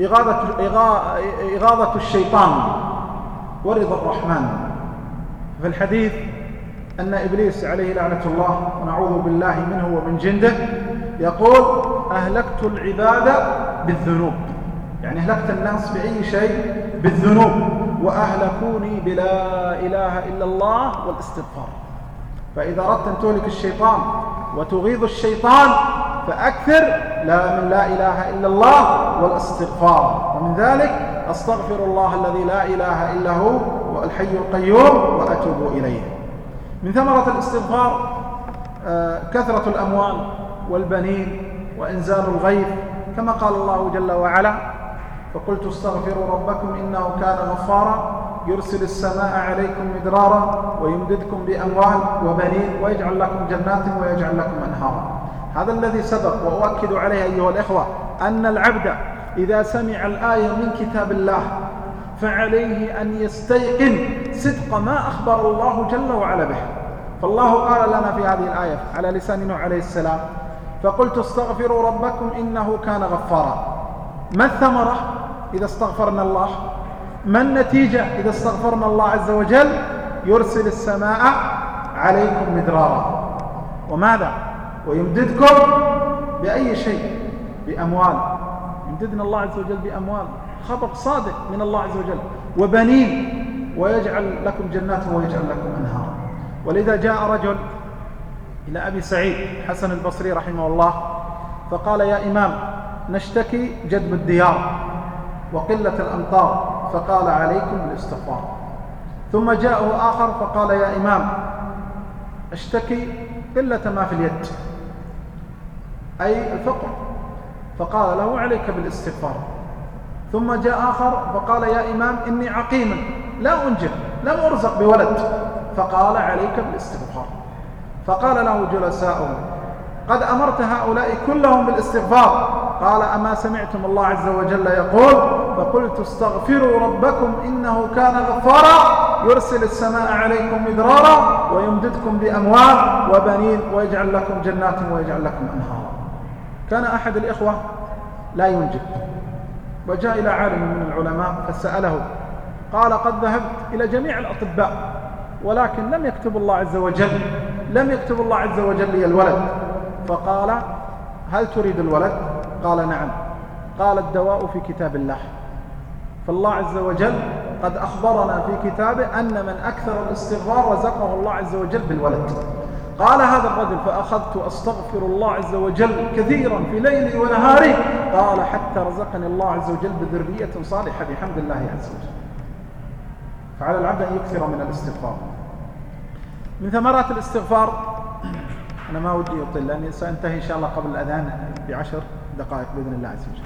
[SPEAKER 2] إغاظة, إغاظة الشيطان ورضا الرحمن. في الحديث أن إبليس عليه لعنة الله ونعوذ بالله منه ومن جنده يقول أهلكت العباد بالذنوب. يعني أهلكت الناس بأي شيء بالذنوب. وأهلكوني بلا إله إلا الله والاستغفار. فإذا أردت أن تهلك الشيطان وتغيظ الشيطان فأكثر لا من لا إله إلا الله والاستغفار. ومن ذلك أستغفر الله الذي لا إله إلا هو والحي القيوم وأتوب إليه. من ثمرة الاستغفار آه، كثرة الأموال والبنين. وإنزال الغيث كما قال الله جل وعلا فقلت استغفروا ربكم إنه كان غفارا يرسل السماء عليكم مدرارا ويمددكم بأموال وبنين ويجعل لكم جنات ويجعل لكم أنهارا. هذا الذي سبق وأؤكد عليه أيها الإخوة أن العبد إذا سمع الآية من كتاب الله فعليه أن يستيقن صدق ما أخبر الله جل وعلا به. فالله قال لنا في هذه الآية على لسان نوح عليه السلام فقلت استغفروا ربكم إنه كان غفارا. ما الثمرة إذا استغفرنا الله؟ ما النتيجة إذا استغفرنا الله عز وجل؟ يرسل السماء عليكم مدرارا. وماذا؟ ويمددكم بأي شيء؟ بأموال. يمددنا الله عز وجل بأموال. خبر صادق من الله عز وجل. وبنين. ويجعل لكم جنات ويجعل لكم أنهارا. ولذا جاء رجل إلى أبي سعيد حسن البصري رحمه الله فقال يا إمام نشتكي جدب الديار وقلة الأمطار فقال عليكم بالاستغفار ثم جاءه آخر فقال يا إمام أشتكي قلة ما في اليد أي الفقر. فقال له عليك بالاستغفار. ثم جاء آخر فقال يا إمام إني عقيم لا أنجب لم أرزق بولد. فقال عليك بالاستغفار. فقال له جلساؤه قد أمرت هؤلاء كلهم بالاستغفار. قال أما سمعتم الله عز وجل يقول فقلت استغفروا ربكم إنه كان غفارا يرسل السماء عليكم مدرارا ويمددكم بأموال وبنين ويجعل لكم جنات ويجعل لكم أنهارا. كان أحد الإخوة لا ينجب وجاء إلى عالم من العلماء فسأله قال قد ذهبت إلى جميع الأطباء ولكن لم يكتب الله عز وجل لم يكتب الله عز وجل لي الولد. فقال هل تريد الولد؟ قال نعم. قال الدواء في كتاب الله. فالله عز وجل قد أخبرنا في كتابه أن من أكثر الاستغفار رزقه الله عز وجل بالولد. قال هذا الرجل فأخذت أستغفر الله عز وجل كثيرا في ليلي ونهاري. قال حتى رزقني الله عز وجل بذرية صالحة بحمد الله عز وجل. فعلى العبد أن يكثر من الاستغفار. من ثمرات الاستغفار أنا ما ودي أطيل لأني سأنتهي إن شاء الله قبل الأذان بعشر دقائق بإذن الله عز وجل.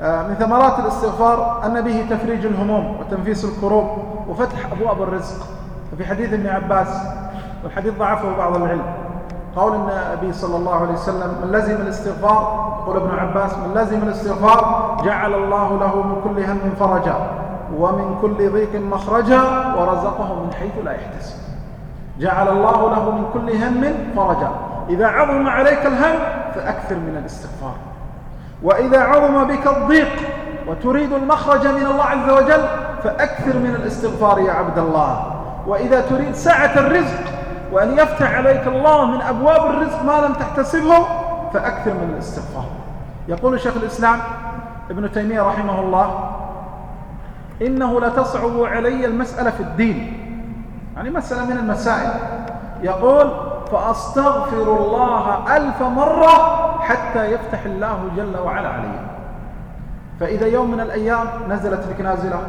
[SPEAKER 2] آه، من ثمرات الاستغفار أن به تفريج الهموم وتنفيس الكروب وفتح أبواب الرزق. وفي حديث ابن عباس والحديث ضعفه بعض العلم. قول النبي صلى الله عليه وسلم من لزم الاستغفار يقول ابن عباس من لزم الاستغفار جعل الله له من كل هم فرجا. ومن كل ضيق مخرجا ورزقه من حيث لا يحتسب. جعل الله له من كل هم فرجا. إذا عظم عليك الهم فأكثر من الاستغفار. وإذا عظم بك الضيق وتريد المخرج من الله عز وجل فأكثر من الاستغفار يا عبد الله. وإذا تريد سعة الرزق وأن يفتح عليك الله من أبواب الرزق ما لم تحتسبه فأكثر من الاستغفار. يقول شيخ الإسلام ابن تيمية رحمه الله إنه لتصعب علي المسألة في الدين. يعني مسألة من المسائل. يقول فأستغفر الله ألف مرة حتى يفتح الله جل وعلا علي. فإذا يوم من الأيام نزلت بك نازلة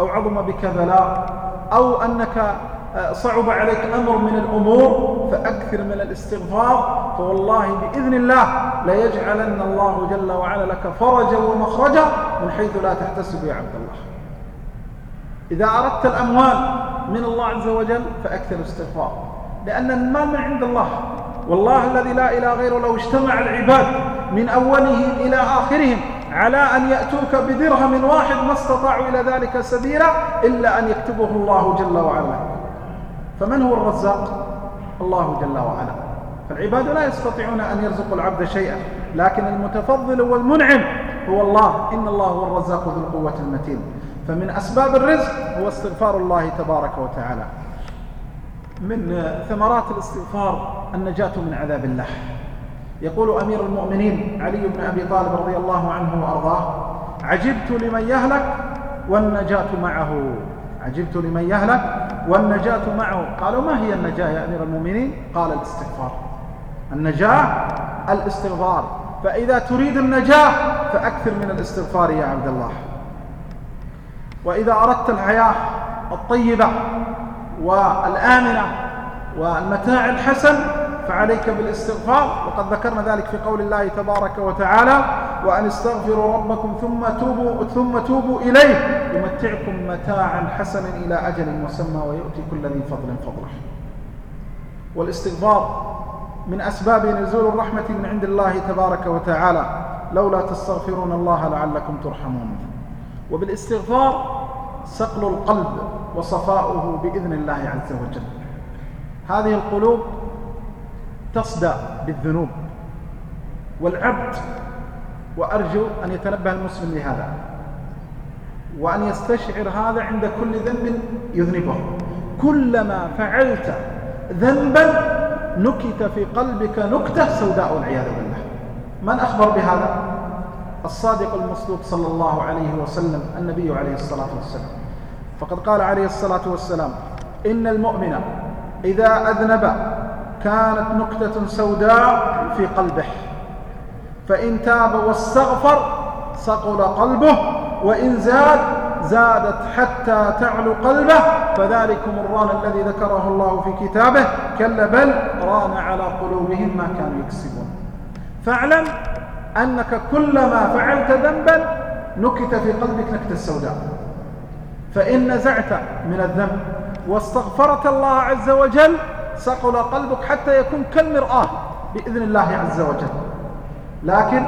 [SPEAKER 2] أو عظم بك بلاء أو أنك آه، صعب عليك أمر من الأمور فأكثر من الاستغفار فوالله بإذن الله ليجعلن الله جل وعلا لك فرجا ومخرجا من حيث لا تحتسب يا عبد الله. إذا أردت الأموال من الله عز وجل فأكثر الاستغفار لأن المال من عند الله. والله الذي لا إله غيره لو اجتمع العباد من أولهم إلى آخرهم على أن يأتوك بدرهم واحد ما استطاعوا إلى ذلك سبيلا إلا أن يكتبه الله جل وعلا. فمن هو الرزاق؟ الله جل وعلا. فالعباد لا يستطيعون أن يرزقوا العبد شيئا لكن المتفضل والمنعم هو الله. إن الله هو الرزاق ذو القوة المتين. فمن أسباب الرزق هو استغفار الله تبارك وتعالى. من ثمرات الاستغفار النجاة من عذاب الله. يقول أمير المؤمنين علي بن أبي طالب رضي الله عنه وأرضاه عجبت لمن يهلك والنجاة معه. عجبت لمن يهلك والنجاة معه. قالوا ما هي النجاة يا أمير المؤمنين؟ قال الاستغفار. النجاة الاستغفار. فإذا تريد النجاة فأكثر من الاستغفار يا عبد الله. وإذا أردت الحياة الطيبة والآمنة والمتاع الحسن فعليك بالاستغفار. وقد ذكرنا ذلك في قول الله تبارك وتعالى وأن استغفروا ربكم ثم توبوا, ثم توبوا إليه. يمتعكم متاعا حسنا إلى أجل مسمى ويؤتي كل ذي فضل فضله. والاستغفار من أسباب نزول الرحمة من عند الله تبارك وتعالى لولا تستغفرون الله لعلكم ترحمون. وبالاستغفار صقل القلب وصفاؤه بإذن الله عز وجل. هذه القلوب تصدى بالذنوب والعبد وأرجو أن يتنبه المسلم لهذا وأن يستشعر هذا عند كل ذنب يذنبه. كلما فعلت ذنبا نكت في قلبك نكتة سوداء والعياذ بالله. من أخبر بهذا؟ الصادق المصدوق صلى الله عليه وسلم النبي عليه الصلاة والسلام. فقد قال عليه الصلاة والسلام إن المؤمن إذا أذنب كانت نكتة سوداء في قلبه فإن تاب واستغفر صقل قلبه وإن زاد زادت حتى تعلو قلبه فذلكم الران الذي ذكره الله في كتابه كلا بل ران على قلوبهم ما كانوا يكسبون. فاعلم أنك كلما فعلت ذنبا نكت في قلبك نكتة سوداء فإن نزعت من الذنب واستغفرت الله عز وجل صقل قلبك حتى يكون كالمرآة بإذن الله عز وجل. لكن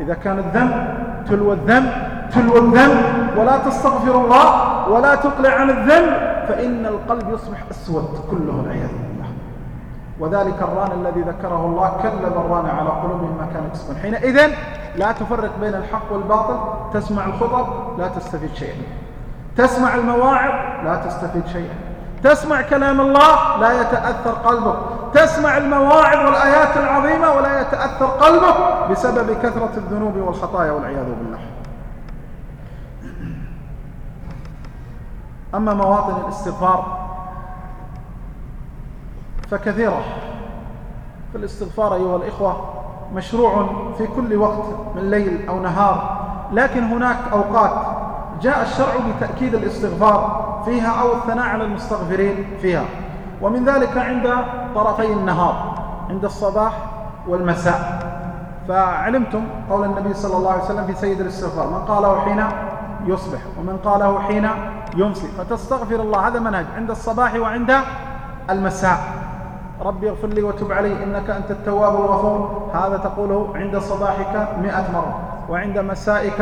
[SPEAKER 2] إذا كان الذنب تلو الذنب تلو الذنب ولا تستغفر الله ولا تقلع عن الذنب فإن القلب يصبح أسود كله العياذ وذلك الران الذي ذكره الله كلا الران على قلوبهم ما كانوا يكسبون. حينئذ لا تفرق بين الحق والباطل تسمع الخطب لا تستفيد شيئا. تسمع المواعظ لا تستفيد شيئا. تسمع كلام الله لا يتأثر قلبك. تسمع المواعظ والآيات العظيمة ولا يتأثر قلبك بسبب كثرة الذنوب والخطايا والعياذ بالله. أما مواطن الاستغفار فكثيرة. فالاستغفار أيها الإخوة مشروع في كل وقت من ليل أو نهار لكن هناك أوقات جاء الشرع بتأكيد الاستغفار فيها أو الثناء على المستغفرين فيها. ومن ذلك عند طرفي النهار عند الصباح والمساء. فعلمتم قول النبي صلى الله عليه وسلم في سيد الاستغفار من قاله حين يصبح ومن قاله حين يمسي. فتستغفر الله هذا منهج عند الصباح وعند المساء. ربي اغفر لي وتب علي إنك أنت التواب الغفور. هذا تقوله عند صباحك مئة مرة وعند مسائك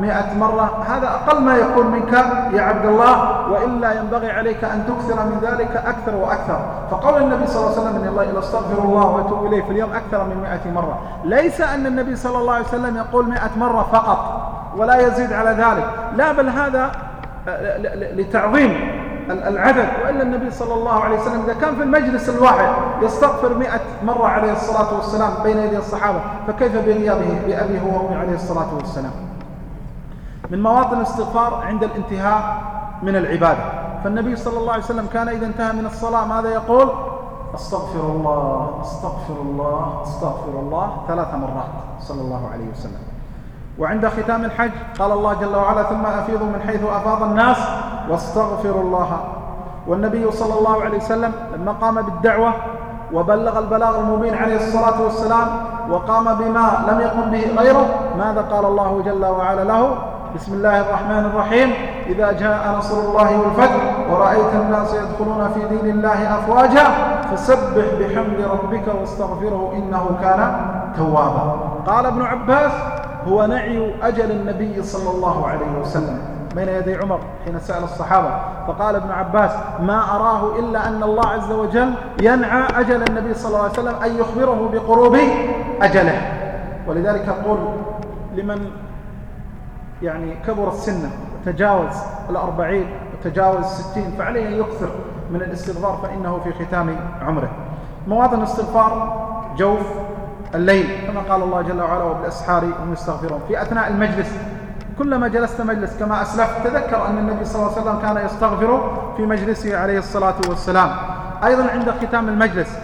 [SPEAKER 2] مئة مرة. هذا أقل ما يكون منك يا عبد الله وإلا ينبغي عليك أن تكثر من ذلك أكثر وأكثر. فقول النبي صلى الله عليه وسلم إن الله إلا استغفر الله وأتوب إليه في اليوم أكثر من مئة مرة. ليس أن النبي صلى الله عليه وسلم يقول مئة مرة فقط ولا يزيد على ذلك. لا بل هذا لتعظيم العدد. وإلا النبي صلى الله عليه وسلم إذا كان في المجلس الواحد يستغفر مئة مرة عليه الصلاة والسلام بين يدي الصحابة فكيف بغيابه بأبيه وأمه عليه الصلاة والسلام. من مواطن الاستغفار عند الانتهاء من العبادة. فالنبي صلى الله عليه وسلم كان إذا انتهى من الصلاة ماذا يقول؟ أستغفر الله أستغفر الله أستغفر الله ثلاث مرات صلى الله عليه وسلم. وعند ختام الحج قال الله جل وعلا ثم أفيضوا من حيث أفاض الناس واستغفروا الله. والنبي صلى الله عليه وسلم لما قام بالدعوة وبلغ البلاغ المبين عليه الصلاة والسلام وقام بما لم يقم به غيره ماذا قال الله جل وعلا له؟ بسم الله الرحمن الرحيم. إذا جاء نصر الله والفتح ورأيت الناس يدخلون في دين الله أفواجا فسبح بحمد ربك واستغفره إنه كان توابا. قال ابن عباس هو نعي أجل النبي صلى الله عليه وسلم. بين يدي عمر حين سأل الصحابة. فقال ابن عباس ما أراه إلا أن الله عز وجل ينعى أجل النبي صلى الله عليه وسلم أن يخبره بقروب أجله. ولذلك أقول لمن يعني كبر السنة وتجاوز الأربعين وتجاوز الستين فعليه أن يكثر من الاستغفار فإنه في ختام عمره. مواطن الاستغفار جوف الليل كما قال الله جل وعلا وبالأسحار هم يستغفرون. في أثناء المجلس كلما جلست مجلس كما أسلفت تذكر أن النبي صلى الله عليه وسلم كان يستغفر في مجلسه عليه الصلاة والسلام. أيضا عند ختام المجلس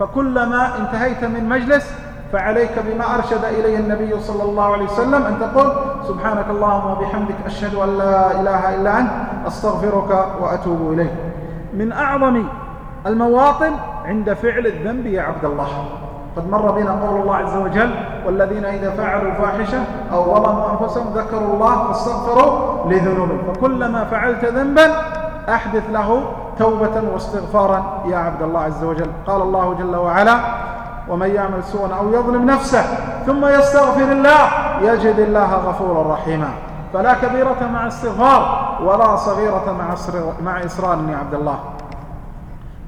[SPEAKER 2] فكلما انتهيت من مجلس فعليك بما أرشد إليه النبي صلى الله عليه وسلم أن تقول سبحانك اللهم وبحمدك أشهد أن لا إله إلا أنت أستغفرك وأتوب إليك. من أعظم المواطن عند فعل الذنب يا عبد الله. قد مر بنا قول الله عز وجل والذين إذا فعلوا فاحشة أو ظلموا أنفسهم ذكروا الله فاستغفروا لذنوبهم. فكلما فعلت ذنبا أحدث له توبة واستغفارا يا عبد الله عز وجل. قال الله جل وعلا ومن يعمل سوءا أو يظلم نفسه ثم يستغفر الله يجد الله غفورا رحيما. فلا كبيرة مع استغفار ولا صغيرة مع إصرار يا عبد الله.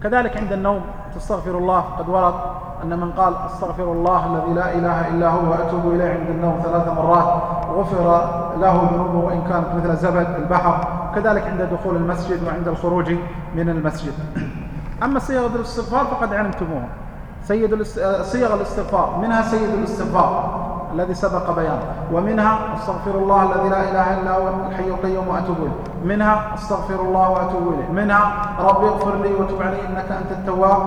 [SPEAKER 2] كذلك عند النوم تستغفر الله قد ورد أن من قال أستغفر الله الذي لا إله إلا هو وأتوب إليه عند النوم ثلاث مرات غفر له ذنوبه وإن كانت مثل زبد البحر كذلك عند دخول المسجد وعند الخروج من المسجد. أما صيغ الاستغفار فقد علمتموها. سيد صيغ الاستغفار منها سيد الاستغفار. الذي سبق بيانه ومنها أستغفر الله الذي لا إله إلا هو الحي القيوم وأتوب إليه. منها أستغفر الله وأتوب إليه. منها رب اغفر لي وتب علي إنك أنت التواب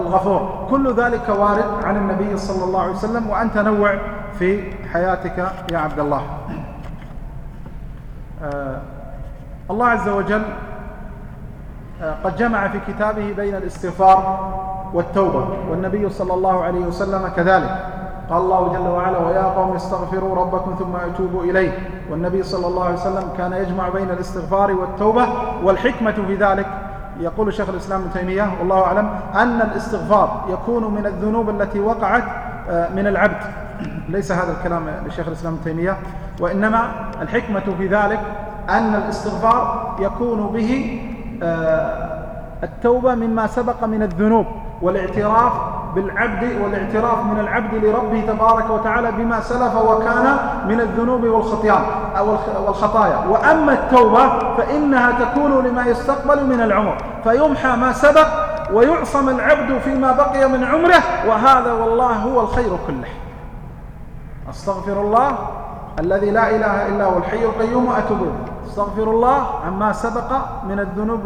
[SPEAKER 2] الغفور. كل ذلك وارد عن النبي صلى الله عليه وسلم وان تنوع في حياتك يا عبد الله. آه الله عز وجل آه قد جمع في كتابه بين الاستغفار والتوبة والنبي صلى الله عليه وسلم كذلك. قال الله جل وعلا ويا قوم استغفروا ربكم ثم أتوبوا إليه. والنبي صلى الله عليه وسلم كان يجمع بين الاستغفار والتوبة والحكمة في ذلك. يقول شيخ الإسلام ابن تيمية والله أعلم أن الاستغفار يكون من الذنوب التي وقعت آه، من العبد. ليس هذا الكلام لشيخ الإسلام ابن تيمية. وإنما الحكمة في ذلك أن الاستغفار يكون به آه، التوبة مما سبق من الذنوب والاعتراف بالعبد والاعتراف من العبد لربه تبارك وتعالى بما سلف وكان من الذنوب والخطيان أو والخطايا وأما التوبة فإنها تكون لما يستقبل من العمر. فيمحى ما سبق ويعصم العبد فيما بقي من عمره وهذا والله هو الخير كله. أستغفر الله الذي لا إله إلا هو الحي القيوم وأتوب أستغفر الله عما سبق من الذنوب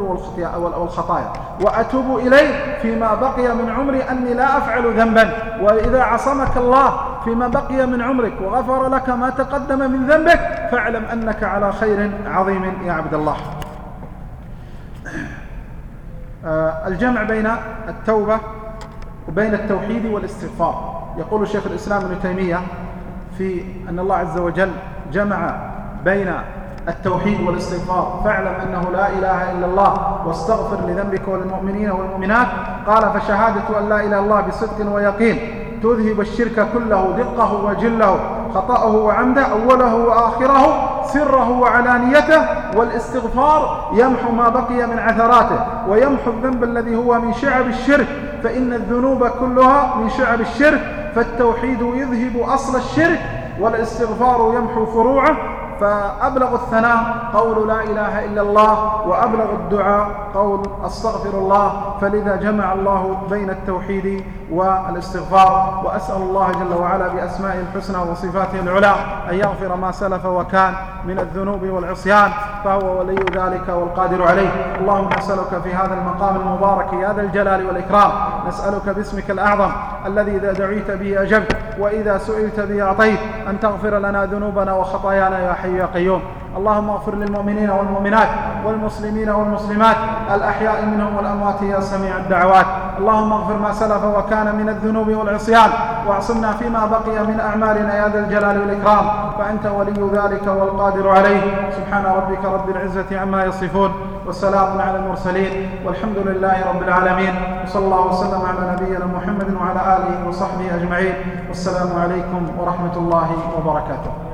[SPEAKER 2] والخطايا. وأتوب إليه فيما بقي من عمري أني لا أفعل ذنبا. وإذا عصمك الله فيما بقي من عمرك وغفر لك ما تقدم من ذنبك فاعلم أنك على خير عظيم يا عبد الله. آه، الجمع بين التوبة وبين التوحيد والاستغفار. يقول شيخ الإسلام ابن تيمية في أن الله عز وجل جمع بين التوحيد والاستغفار. فاعلم أنه لا إله إلا الله واستغفر لذنبك وللمؤمنين والمؤمنات. قال فشهادة أن لا إله إلا الله بصدق ويقين. تذهب الشرك كله دقه وجله خطأه وعمده أوله وآخره سره وعلانيته والاستغفار يمحو ما بقي من عثراته ويمحو الذنب الذي هو من شعب الشرك. فإن الذنوب كلها من شعب الشرك. فالتوحيد يذهب أصل الشرك والاستغفار يمحو فروعه. فأبلغ الثناء قول لا إله إلا الله وأبلغ الدعاء قول أستغفر الله فلذا جمع الله بين التوحيد والاستغفار وأسأل الله جل وعلا بأسمائه الحسنى وصفاته العلى أن يغفر ما سلف وكان من الذنوب والعصيان فهو ولي ذلك والقادر عليه. اللهم نسألك في هذا المقام المبارك يا ذا الجلال والإكرام. نسألك باسمك الأعظم الذي إذا دعيت به أجبت وإذا سئلت به أعطيت. أن تغفر لنا ذنوبنا وخطايانا يا حي يا قيوم. اللهم اغفر للمؤمنين والمؤمنات والمسلمين والمسلمات الأحياء منهم والأموات يا سميع الدعوات. اللهم اغفر ما سلف وكان من الذنوب والعصيان واعصمنا فيما بقي من أعمالنا يا ذا الجلال والإكرام. فأنت ولي ذلك والقادر عليه. سبحان ربك رب العزة عما يصفون والسلام على المرسلين والحمد لله رب العالمين. وصلى الله وسلم على نبينا محمد وعلى آله وصحبه أجمعين. والسلام عليكم ورحمة الله وبركاته.